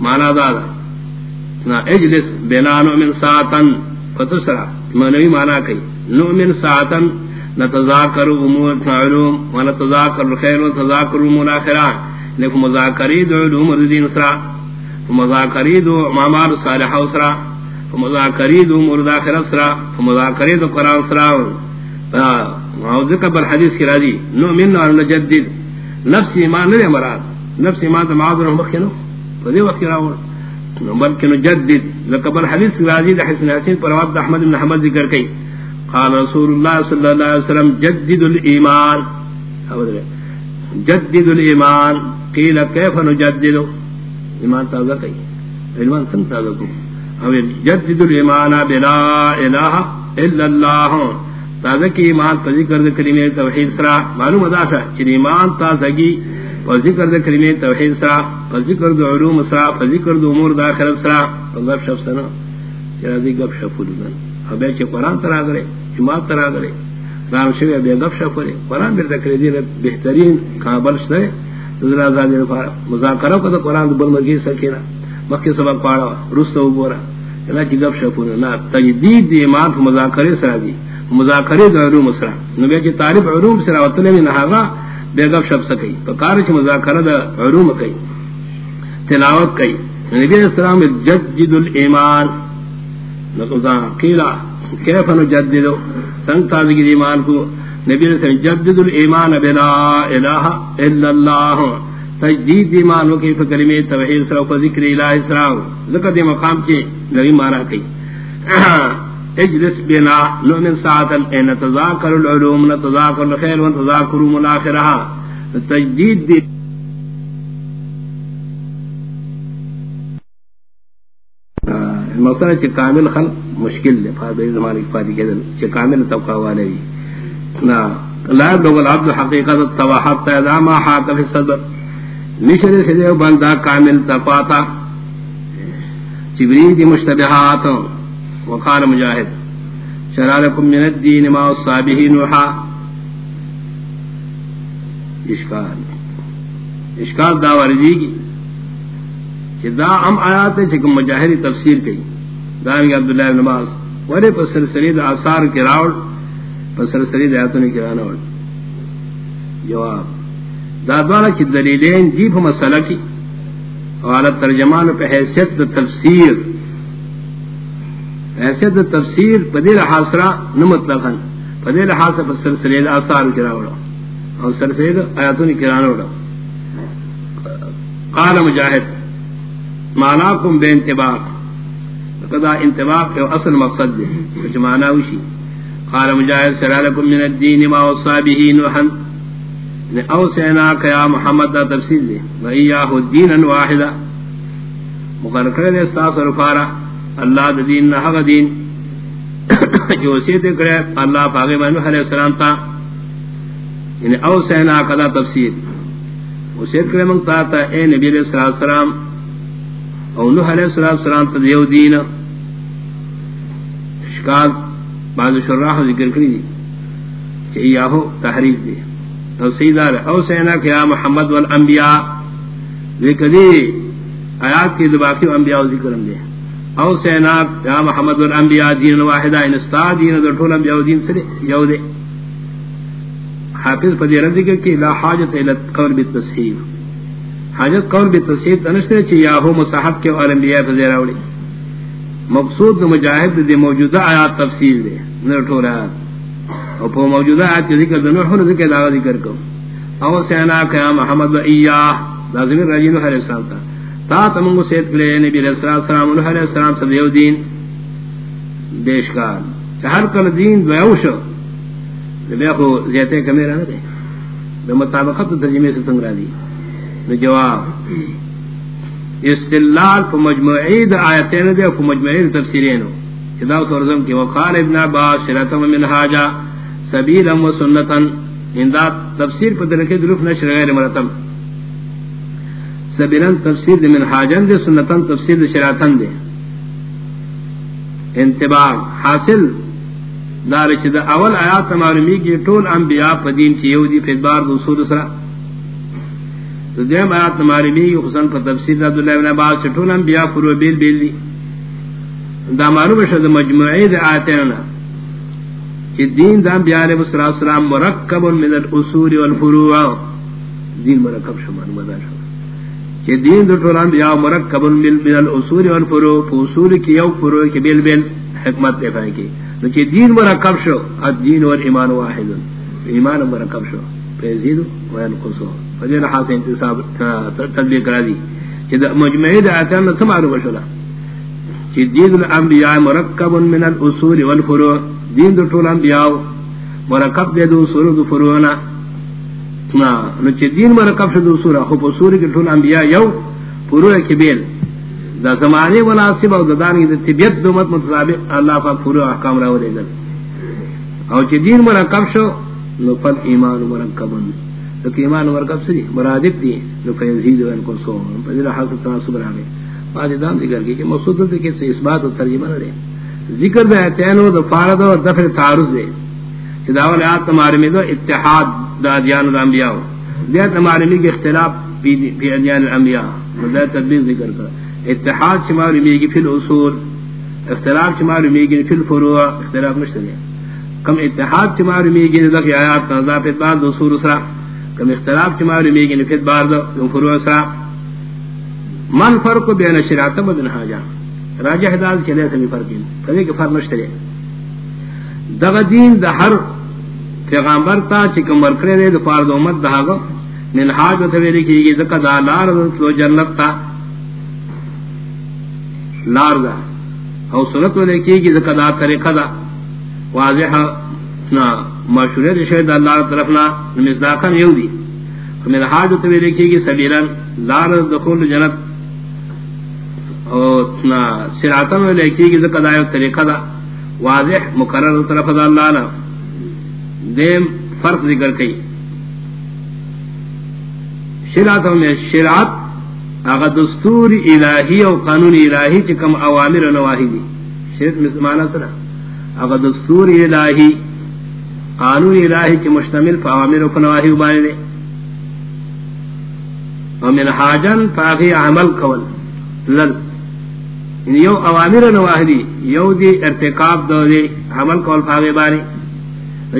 مانا دادا۔ نا اجلس بنا نؤمن ساتن فتسرا منوی مانا کئی۔ نؤمن ساتن نتذاکر امور علوم ونتذاکر الخیر ونتذاکر امور آخران لیکن مذاکری دو علوم ردین سرا مذاکری دو معمار صالح سرا۔ مذاکری دو امور آخر سرا مذاکری دو قرآن سرا. ذکر بر حدیث کی راضی، نؤمن اور نجدد. نفس ایمان نرے مراد. نفس ایمان تو معاذ رحمہ مخینو فدی وقت راول بلکہ نجدد. ذکر بر حدیث کی راضی دا حسن حسین پر وقت احمد بن حمد ذکر کئی قال رسول الله صلى الله عليه وسلم، جدد الإيمان جدد الإيمان قيل كيف نجدد؟ ایمان تازہ کئی ایمان سن تازہ جدد الایمان بلا الہ الا اللہ۔ تازہ کی ایمان پر ذکر کلمہ توحید سرا، معلوم ادا تھا کہ ایمان تازہ کی پر ذکر کلمہ توحید سرا، پر ذکر علوم سرا، پر ذکر امور داخل سرا۔ اللہ شف سنا چرا دی گپ شپ لگن ابے چ قران ترا کرے، جماعت ترا کرے۔ رام شوی بے گپ شپ کرے۔ قران بیر ذکر دی بہترین قابل سے ذرا زاد مذاکرہ کو قران بل مگی سکینا مکہ سبق پاڑا رست و بورا الا گپ شپ نہ تجدید دی ایمان مذاکرے سرا دی، مذاکرے دو علوم سرا۔ نبی کی طالب علوم سرا وتلے میں نہاگا بے گپ شپ سکی تو کار چ مذاکرہ دا علوم کئی، تلاوت کئی۔ نبی علیہ السلام جدد الایمان۔ نقضا قیلا کیف نجدد سنگ تازگی ایمان کو۔ نبی علیہ السلام جدد الایمان بلا الہ الا اللہ۔ تجدید ایمان کی کلمہ توحید سر و ذکر الہ اسراء ذکر دی مقام کے نبی مانا کی۔ اجلس بنا نؤمن ساعتا ان تذاکر العلوم، نتذاکر الخیر ونتذاکر ملاخرہ تجدید دی مقصد ہے کامل خلق مشکل ہے فاضل زمانے کی فادی کے کامل طبقہ والے بھی نا لا يبلغ العبد حقيقة التوحد إذا ما حاك في الصدر نشر سيده بندا كامل تفاتا۔ جبريل دي مشتبهات وقال مجاهد شرع لكم من الدين ما وصى به نوحا۔ اشکال اشکال دا ورجی کی کہ دا ام آیات ہے چکم مجاہری تفسیر کی۔ دانگی عبداللہ ابن نماز ورے پر سلسلی دا آثار کی راوڑ پسر سری دیاتوں نے کرانا ہو جواب دادوانا کی دلیلین جیب مسئلہ کی اور ترجمان پہ حیثیت دا تفسیر. حیثیت دا تفسیر پدیر حاصرہ نمت لخن پدیر حاصر پر سلسلے دا آثار کرا ہوڑا اور سلسلے دا آیاتوں نے قال مجاہد معناکم بے انتباق قضا انتباق کے اصل مقصد دے کچھ معنی وشی قال مجاہد سرع لکم من الدین ما وصا به او سیناک یا محمد دا تفسیر دے وإیاہ الدینا واحدا مقرر کرے استاثر فارا اللہ دا دین نحق دین. جو وسیعت کرے، اللہ پاگے میں نوح علیہ السلام تا. یعنی او سیناک دا تفسیر وسیعت کرے منگتا تا اے نبی علیہ السلام او نوح علیہ السلام تا دیو دین. شکاک بعض شراح ذکر کری دی. کہ یاہو تحریف دی. سیدار او سینا کیا محمد والانبیاء ذکر دی آیات کی دباقی انبیاء ذکرم دی او سینا کیا محمد والانبیاء، دین واحدہ انستا دین در طول انبیاء دین سرے، یو دے۔ حافظ پدی رد ذکر کی لا حاجت الى قول بالتصحیف حاجت قول بالتصحیف تنشتے چی یاہو مصحب کے اور انبیاء فزیر اولی مقصود مجاہد دے موجودہ آیات تفصیل دے نرٹو رہا اور پو موجودہ آیات کے ذکر دے نرحو ذکر داغا ذکر کو او سینا کیا محمد و ایاہ لازمی راجی نوح علیہ السلام تا تا تمنگو سید کلے نبی علیہ السلام نوح علیہ السلام تا دیو دین. دیشکار چہر کل دین دویو شو بیا خو زیتے کمی رہا دے بے مطابقت ترجمے سے سنگ رہا دی جواب. استلال کو مجموعی دا آیتین دے کو مجموعی دا تفسیرین جدا سورزم کی وقال ابن عباس شرطم من حاجا سبیلا و سنتا انداد تفسیر پر درکے دروف نشر غیر مرتب. سبیلن تفسیر دے من حاجن دے سنتن تفسیر دے شراتن دے. انتباع حاصل دار چھ دا اول آیات معلومی کی طول انبیاء پا دین چھ یو دی فیدبار دو سور سرا. تو دیم آیات معلومی کی خصن پا تفسیر دا عبداللہ ابن عباس چھ طول انبیاء فرو بیل بیل دی. دا معلوم شد مجموعی دا آیتین کہ دین دا انبیاء علیہ السلام مرکب من الاصول والفروع. دین مرکب شمان مدار شمان کہ دین دو طول انبیاء مرکب من الاصول والفروع فاصول کی یو فروع کی بیل بیل حکمت دے پائیں کی کہ دین مرکب شو الدین والایمان واحد. ایمان مرکب شو. فیزید و ینقص فجر حاصل انتصاب تطبیق کرا دی کہ مجمعی دا آتان سمعرو بشلا کہ دین الانبیاء مرکب من الاصول والفروع. دین دو طول انبیاء مرکب دے دو اصول دو فروعنا نو چی دین مرکب شو دو اصول خوب اصول کی طول انبیاء یو فروع کی بیل. دا زمانے مناسب او دانی دا طبیعت دو مت متصابق اللہ پاک پورو احکام راو دے گل. او چی دین مرکب شو، نو فل ایمان مرکبن تو ایمان مرکب سری مرادب دی. نو فیزید وین کو سو. فضل حاصل تناسب را آج دام ذکر کی کہ مقصود دے کہ اس بات و ترجمہ نہ دے ذکر دے تینو دو فارد و دفر تعرض دے۔ کہ داول آیات تمہارے میں دو، اتحاد دا دیان الانبیاء دے تمہارے میں اختلاف پی ادیان الانبیاء دے تدبیر ذکر کر۔ اتحاد چمار میگی فی الاصول، اختلاف چمار میگی فی الفروع، اختلاف مشتر مشتری کم اتحاد چمار میگی ذکی آیات نظر فی بعد اصول اسرا کم اختلاف چمار میگی فی بعد فروع اسرا من فرق بین شرعت بدن حاجا راجہ حداد چلے سمی فرقین کبھی کہ فرق مشتری دغ دین دا ہر پیغامبر تا چکم ورکرے دے دفار دا امت دہاگا من حاج و تویلی کی گی ذکا دا لار و جنت تا. لار دا. او سنت و لکی کی ذکر دا طریقہ دا. واضح نا مشروعیت شہد اللہ طرفنا مصداقا یو دی. من حاج تو لکی کی سبیلا لار دا دخول جنت. او نا سراتا کی ذکر دا طریقہ دا، واضح، مقرر طرف دا اللہ نا دیم فرق ذکر کئی۔ شراتا میں شرات اگر دستور الہی او قانون الہی چکم اوامر و نواہی دی۔ شرط مسلمانہ سنا اگر دستور الہی، قانون الہی کی مشتمل فا اوامر و نواہی بانے دے۔ ومن حاجن فاغی عمل کول۔ لل یعنی یو اوامر و نواہی یو دی ارتقاب دو دی عمل کول فاغی بانے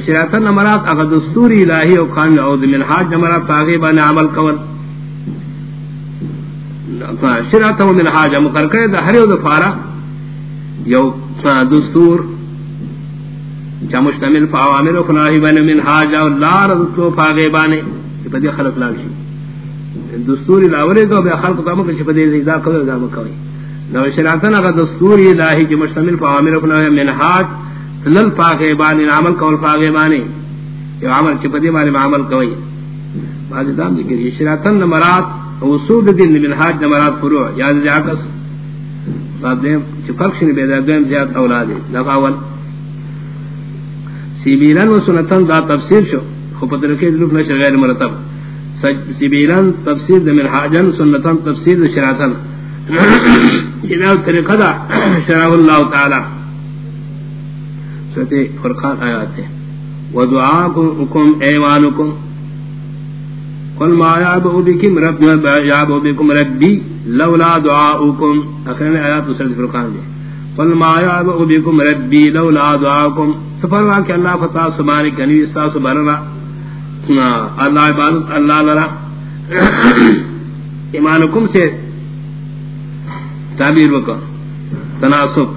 شراتن نمرات اگر دستور الہی او قانون او من حاج نمرات فاغی بانے عمل کول. شرعت من حاجہ مقرر دا ہر یو فارا یو دستور چا مشتمل فا عوامل و فناہی بین من حاجہ و لا رضو فاغی بانے چپا دی خلق لال شی. دستور دو بے خلق دامو کہ چپا دی زیدہ کوئی دامو کوئی نو شرعتن اگر دستور الہی چا مشتمل فا عوامل و فناہی منحاج تلل فاغی بانے عمل کول فاغی بانے یو عمل چپا دی بانے عمل کوئی۔ بعض دام ذکر یہ شرعتن مرات اصول دین منحاج نمرات فروع یاد دی عکس؟ باب دیم چی فرق شنی بیدر زیاد اولادی لگا اول۔ سیبیلن و سنتن دا تفسیر شو خوب ترکی دلوک نشر غیر مرتب۔ سیبیلن تفسیر دا من حاجن، سنتن تفسیر دا شراتن جناو طریقہ دا شرع اللہ تعالی۔ سورت فرقان آیات ہے۔ ودعاکم ایوانکم قل ما يعبو بكم رب ما يعبو بكم ربي لولا دعاؤكم اخرين آيات سورة فرقان دي قل ما يعبو بكم ربي لولا دعاؤكم سفر واقع اللہ فتح سبحانه کنوی استاس برنا اللہ عبادت، اللہ لرا۔ ایمانکم سے تعبیر وکا تناسب.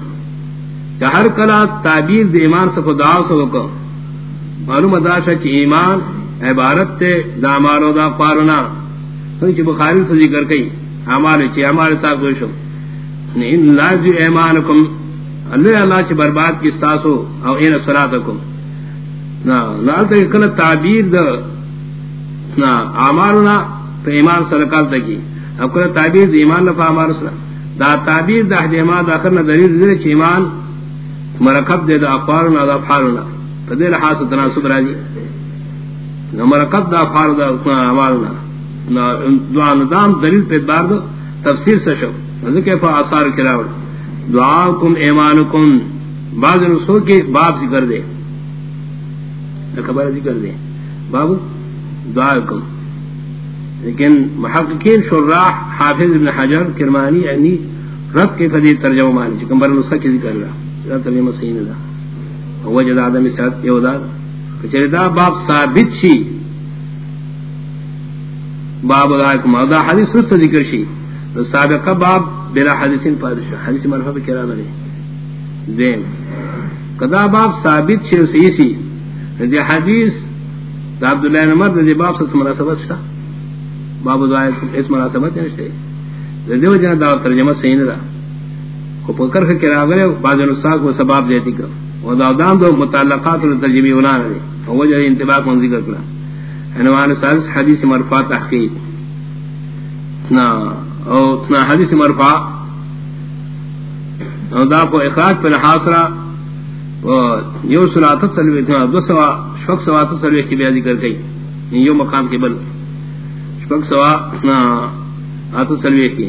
کہ ہر کلا تعبیر دے ایمان سے خدا سے وکا معلوم اداشا کہ ایمان عبارت تے دا مارو دا قارنا سنچ بخاری سے ذکر کئی ہمارے چی ہمارے تا گوشو ان لازو ایمانکم. اللہ اللہ چی برباد کی ستاسو او این صلاتکم نا لالتا کل تعبیر دا نا آمارنا پہ ایمان سرکال تکی او کل تعبیر دا ایمان لفا آمار سر دا تعبیر دا حد دا اخرنا دلیل دلیل چی ایمان مرکب دے دا اقوارنا دا افحالنا فدیل حاصل تناسب را راجی مرکب دا فارد اعمالنا. دعا ندام دلیل پہ بار دو، تفسیر سے شو. ذکر پا آثار کراوڑ دعاکم ایمانکم. بعض رسول کی باب ذکر دے. خبر ذکر دے. بابو دعاکم. لیکن محققین شراح حافظ ابن حجر، کرمانی یعنی رب کے قدیر ترجمہ مانی چکم بر نسخہ کی ذکر رہا۔ ترجمہ صحیح نہ دا وجد آدم ساتھ یودا کچھ دا باب ثابت شی۔ باب دعاکم دا حدیث رد ذکر شی۔ سابقہ باب بلا حدیثین پادشاہ۔ حدیث مرفع پر کرا لے دین۔ کدا باب ثابت شی سی سی دی حدیث دا عبداللہ نمر دی باب سے مناسبت شتا باب دعا اس مناسبت نشتے دیو جنا دا ترجمہ صحیح نہ کو پکر کے کرا گئے بعض نسخہ کو سبب دیتی کہ وہ دا دام دو متعلقات ترجمہ ولا ہے وہ جو انتباہ کو ذکر کرا۔ عنوان ثالث حدیث مرفوع تحقیق۔ نا او نا حدیث مرفوع او دا کو اخراج پر حاصرہ یو سلات تسلوی تھا دو سوا شفق سوا تسلوی کی بیان ذکر کئی۔ یو مقام کے بل۔ شفق سوا آتو سلوی کی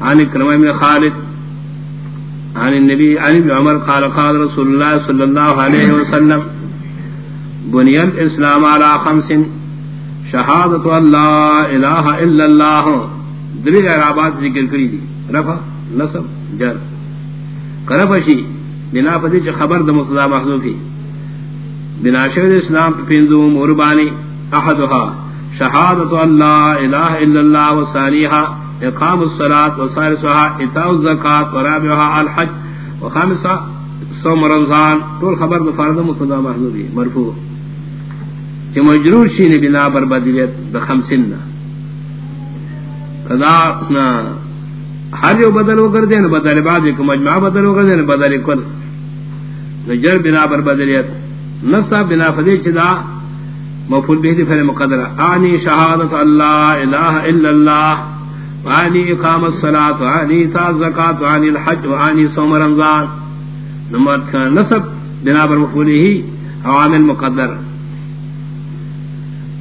عن من خالد، عن النبی عن ابن عمر قال قال رسول اللہ صلی اللہ علیہ وسلم بنی الاسلام على خمس شہادت اللہ الہ الا اللہ دلیل ذکر کری دی رفع، نصب، جر. کرفشی بنا پدی چ خبر د مقتضا بنا شہد اسلام پینزو مربانی احدها. شہادت اللہ الہ الا اللہ و ثانیها اقام الصلاة و ثالثها اتاء الزکاة و رابعها الحج و خامسة صوم رمضان، طول خبر د فرض مقتضا محذوفی مرفوع۔ کہ مجرور شین بنا بر بدلیت بخمسن قضا ہر جو بدل ہو کر دے نا، بدل بعد کو مجمع بدل ہو کر دے نا، بدل کل نجر بنا بر بدلیت بنا فدی چدا مفعول به دی فعل مقدر انی شہادت اللہ الہ الا اللہ وانی اقام الصلاۃ وانی ایتاء الزکات وانی الحج وانی صوم رمضان۔ نمبر نصب بنا بر مفعوله عوامل مقدر۔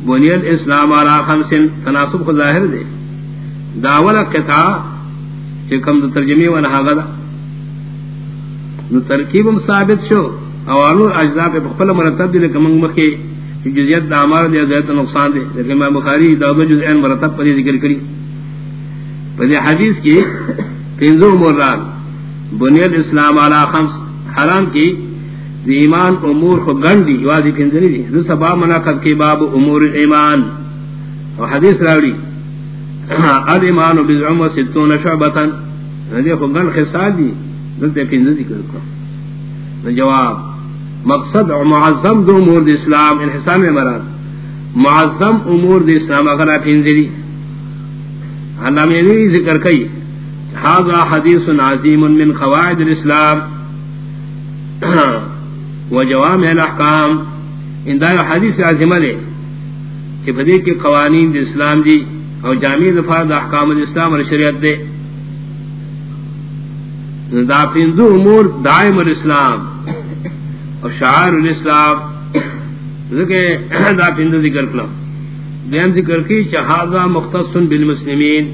بنی الاسلام علی خمس تناسب کو ظاہر دے۔ داول قطع کہ کم دو ترجمی و نحاغا دا۔ نو ترکیب ثابت شو اوالو اجزاء پہ بخفل مرتب دے لکم مخی جزیت دا عمار دے زیت نقصان دے لیکن میں بخاری دا دو جزئین مرتب پر ذکر کری۔ پر حدیث کی تینزو مران بنی الاسلام علی خمس۔ حرام کی، دی ایمان امور کو گنڈی واضح پنزلی دی۔ دو سبا مناقض کی باب امور ایمان۔ و حدیث راوڑی۔ اد ایمان و بزعم و ستون شعبتا۔ ندی کو گن خسال دی، دلتے پنزلی ذکر کو جواب مقصد معظم دو امور دی اسلام انحسان میں مراد. معظم امور دی اسلام اگر آپ پنزلی علامہ یعنی ذکر کئی هذا حدیث عظیم من قواعد الاسلام. و جوام الاحکام. ان دا حدیث عظیمہ دے، کہ بدی کے قوانین دے اسلام دی اور جامع دفاع دا احکام الاسلام اور شریعت دے. دا پندو امور دائم الاسلام. اور شعار الاسلام، ذکر دا پندو ذکر کلا۔ دیم ذکر کی چہازا مختص بالمسلمین۔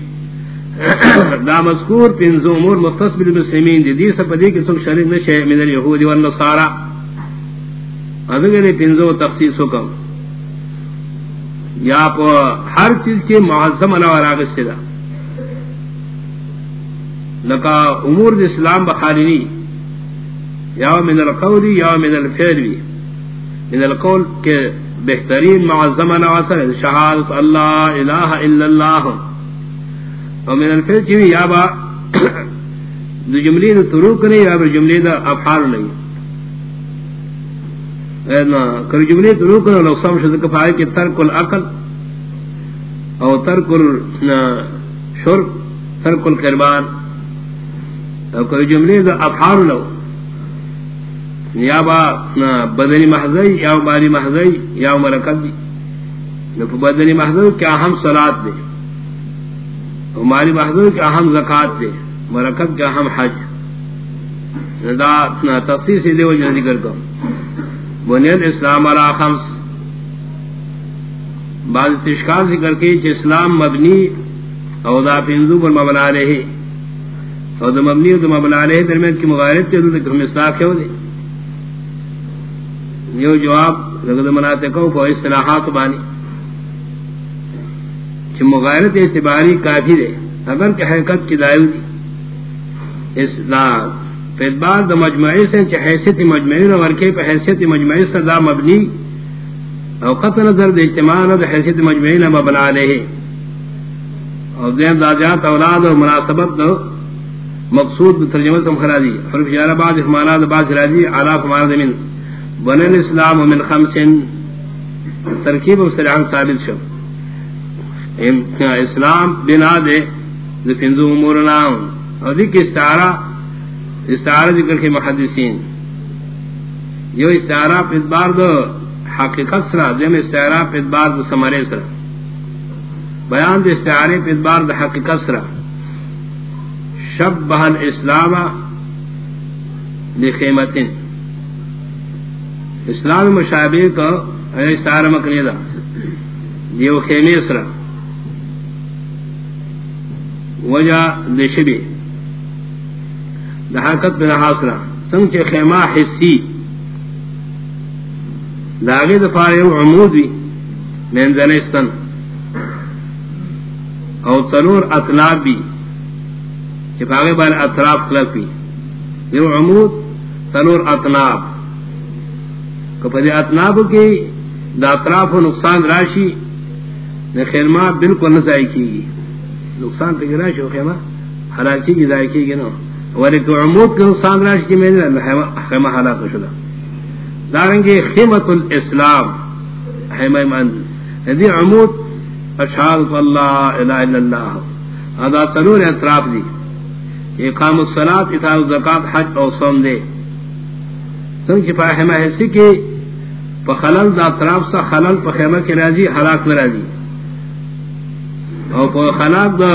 دا مذکور پنزو امور مختص بالمسلمین دی دی سپدی کی سب شریک نشے من الیہود والنصارہ ذکر دی پنزو تخصیص حکم۔ یا پا ہر چیز کے معظم سے دا۔ لکا امور دا اسلام بخارینی یا من القولی یا من الفعلی من القول کے بہترین معظم نواسر شہادت اللہ الہ الا اللہ. اور من الفعل چیوی یا با دو جملی دا تروک نہیں یا با جملی دا افحال نہیں. کر جملے تو روک لو سم شد کفائے کہ ترک العقل او ترک الشرب ترک القربان. او کر جملے دا افحار لو. یا با بدنی محضی، یا مالی محضی، یا مرکب. دی نفو بدنی محضی کیا ہم صلات دے او مالی محضی کیا ہم زکاة دے مرکب کیا ہم حج. دا تفسیر سے دے وجہ ذکر کرو بنیاد اسلام علی خمس. بعض تشکال ذکر کی چھ اسلام مبنی او دا پینزو پر مبنا رہے او دا مبنی او دا مبنا رہے درمیان کی مغارت تے دو ہم اصلاح کیوں دے یو جواب لگد مناتے کو کو اصلاحات بانی چھ مغارت اعتباری کافی دے اگر کہ حقیقت کی دائیو دی. اسلام فیدبار دا مجمعی سے چھ حیثیت مجمعی رو ورکے پہ حیثیت مجمعی سے دا مبنی او قطع نظر دا اجتماع دا حیثیت مجمعی لما بنا لے اور دین دا جات اولاد و مناسبت دا مقصود ترجمہ سم خراجی حرف جارہ بعض احمانات بعض راجی علاف مارد من بن الاسلام من خمس ترکیب و سرعان ثابت شو. اسلام بنا دے ذکندو امورنا. اور دیکھ استعارہ استعارہ ذکر کے محدثین. یو استعارہ پدبار دو حقیقت سرا، دیم استعارہ پدبار دو سمرے سرا. بیان دے استعارے پدبار دو حقیقت سرا. شب بہل اسلام لخیمتن اسلام مشابہ کو استعارہ یعنی مکنی دا. دیو خیمی سرا وجہ دشبی دہاقت بن حاصلہ سنگ چے خیمہ حسی. داغی دفار یو عمود بھی منزنستن او تنور اطناب بھی چے پاگے بار اطراف کلک بھی یو عمود تنور اطناب کپدی اطناب کی دا اطراف و نقصان راشی نے خیمہ بالکل نزائی کی گی نقصان پہ گرا شو خیمہ حلاکی کی ضائع کی گی نا ولکہ عمود کے نقصان راش کی میں نے خیمہ حلاک شدہ دارنگے خیمت الاسلام. خیمہ ایمان دی عمود اشہاد اللہ الہ الا اللہ ادا سنور اطراف دی اقام الصلاة اتحاد الزکاة حج او صوم دے سنگ چپا خیمہ حصی کی، پا خلل دا اطراف سا خلل پا خیمہ کی راجی حلاک نراجی او پا خلاق دا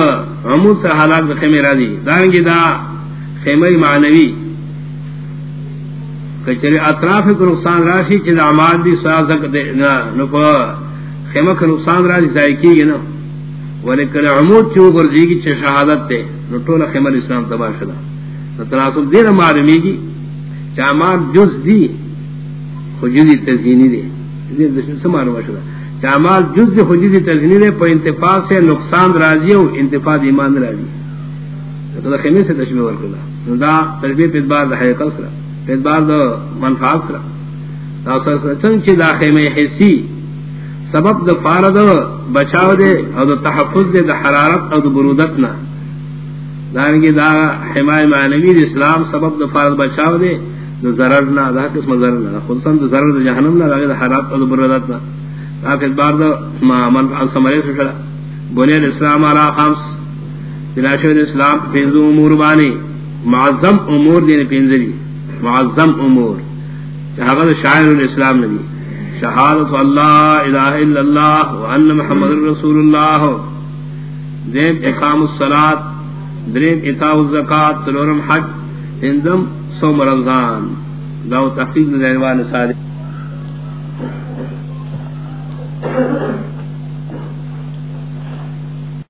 عمود سے حلاق دا خیمہ راضی۔ دارنگی دا خیمہ معنوی۔ کچھر اطراف کو نقصان راشی چھ دا عماد دی سوازک دے نو پا خیمہ کا نقصان راشی زائی کی گی نا۔ ولیکن عمود چو گرزی گی چھ شہادت تے، نو طول خیمہ اسلام تباہ شدا نو تناسب دیر معلومی گی چھ جز دی. خجزی تزینی دے دیر دشن سے معلوم شدا چامال جز خجیزی تزنی دے پر انتفاع سے نقصان راضی ہو انتفاع ایمان راضی تو دا خیمے سے تشمیع ورکلا دا تربیہ پیدبار دا حیقل سرا پیدبار دا منفعات سرا دا سر چنگ چی دا خیمے حسی سبب دا فارد بچاو دے او دا تحفظ دے دا حرارت او دا برودتنا دارنگی دا حمای معنوی دا اسلام سبب دا فارد بچاو دے دا ضررنا دا قسم خلصان دا ضرر دا دا آخر بار دا من سمرے سکڑا بنی الاسلام علا دلاشو پینزو امور بانی معظم امور دین پینزلی معظم امور. جہاں شاعر الاسلام نبی شہادت اللہ الہ الا اللہ وان محمد رسول اللہ دیم اقام الصلاة دریم اتاو الزکاة تلورم حج. اندم سوم رمضان. داو تحقیق دینوان صادق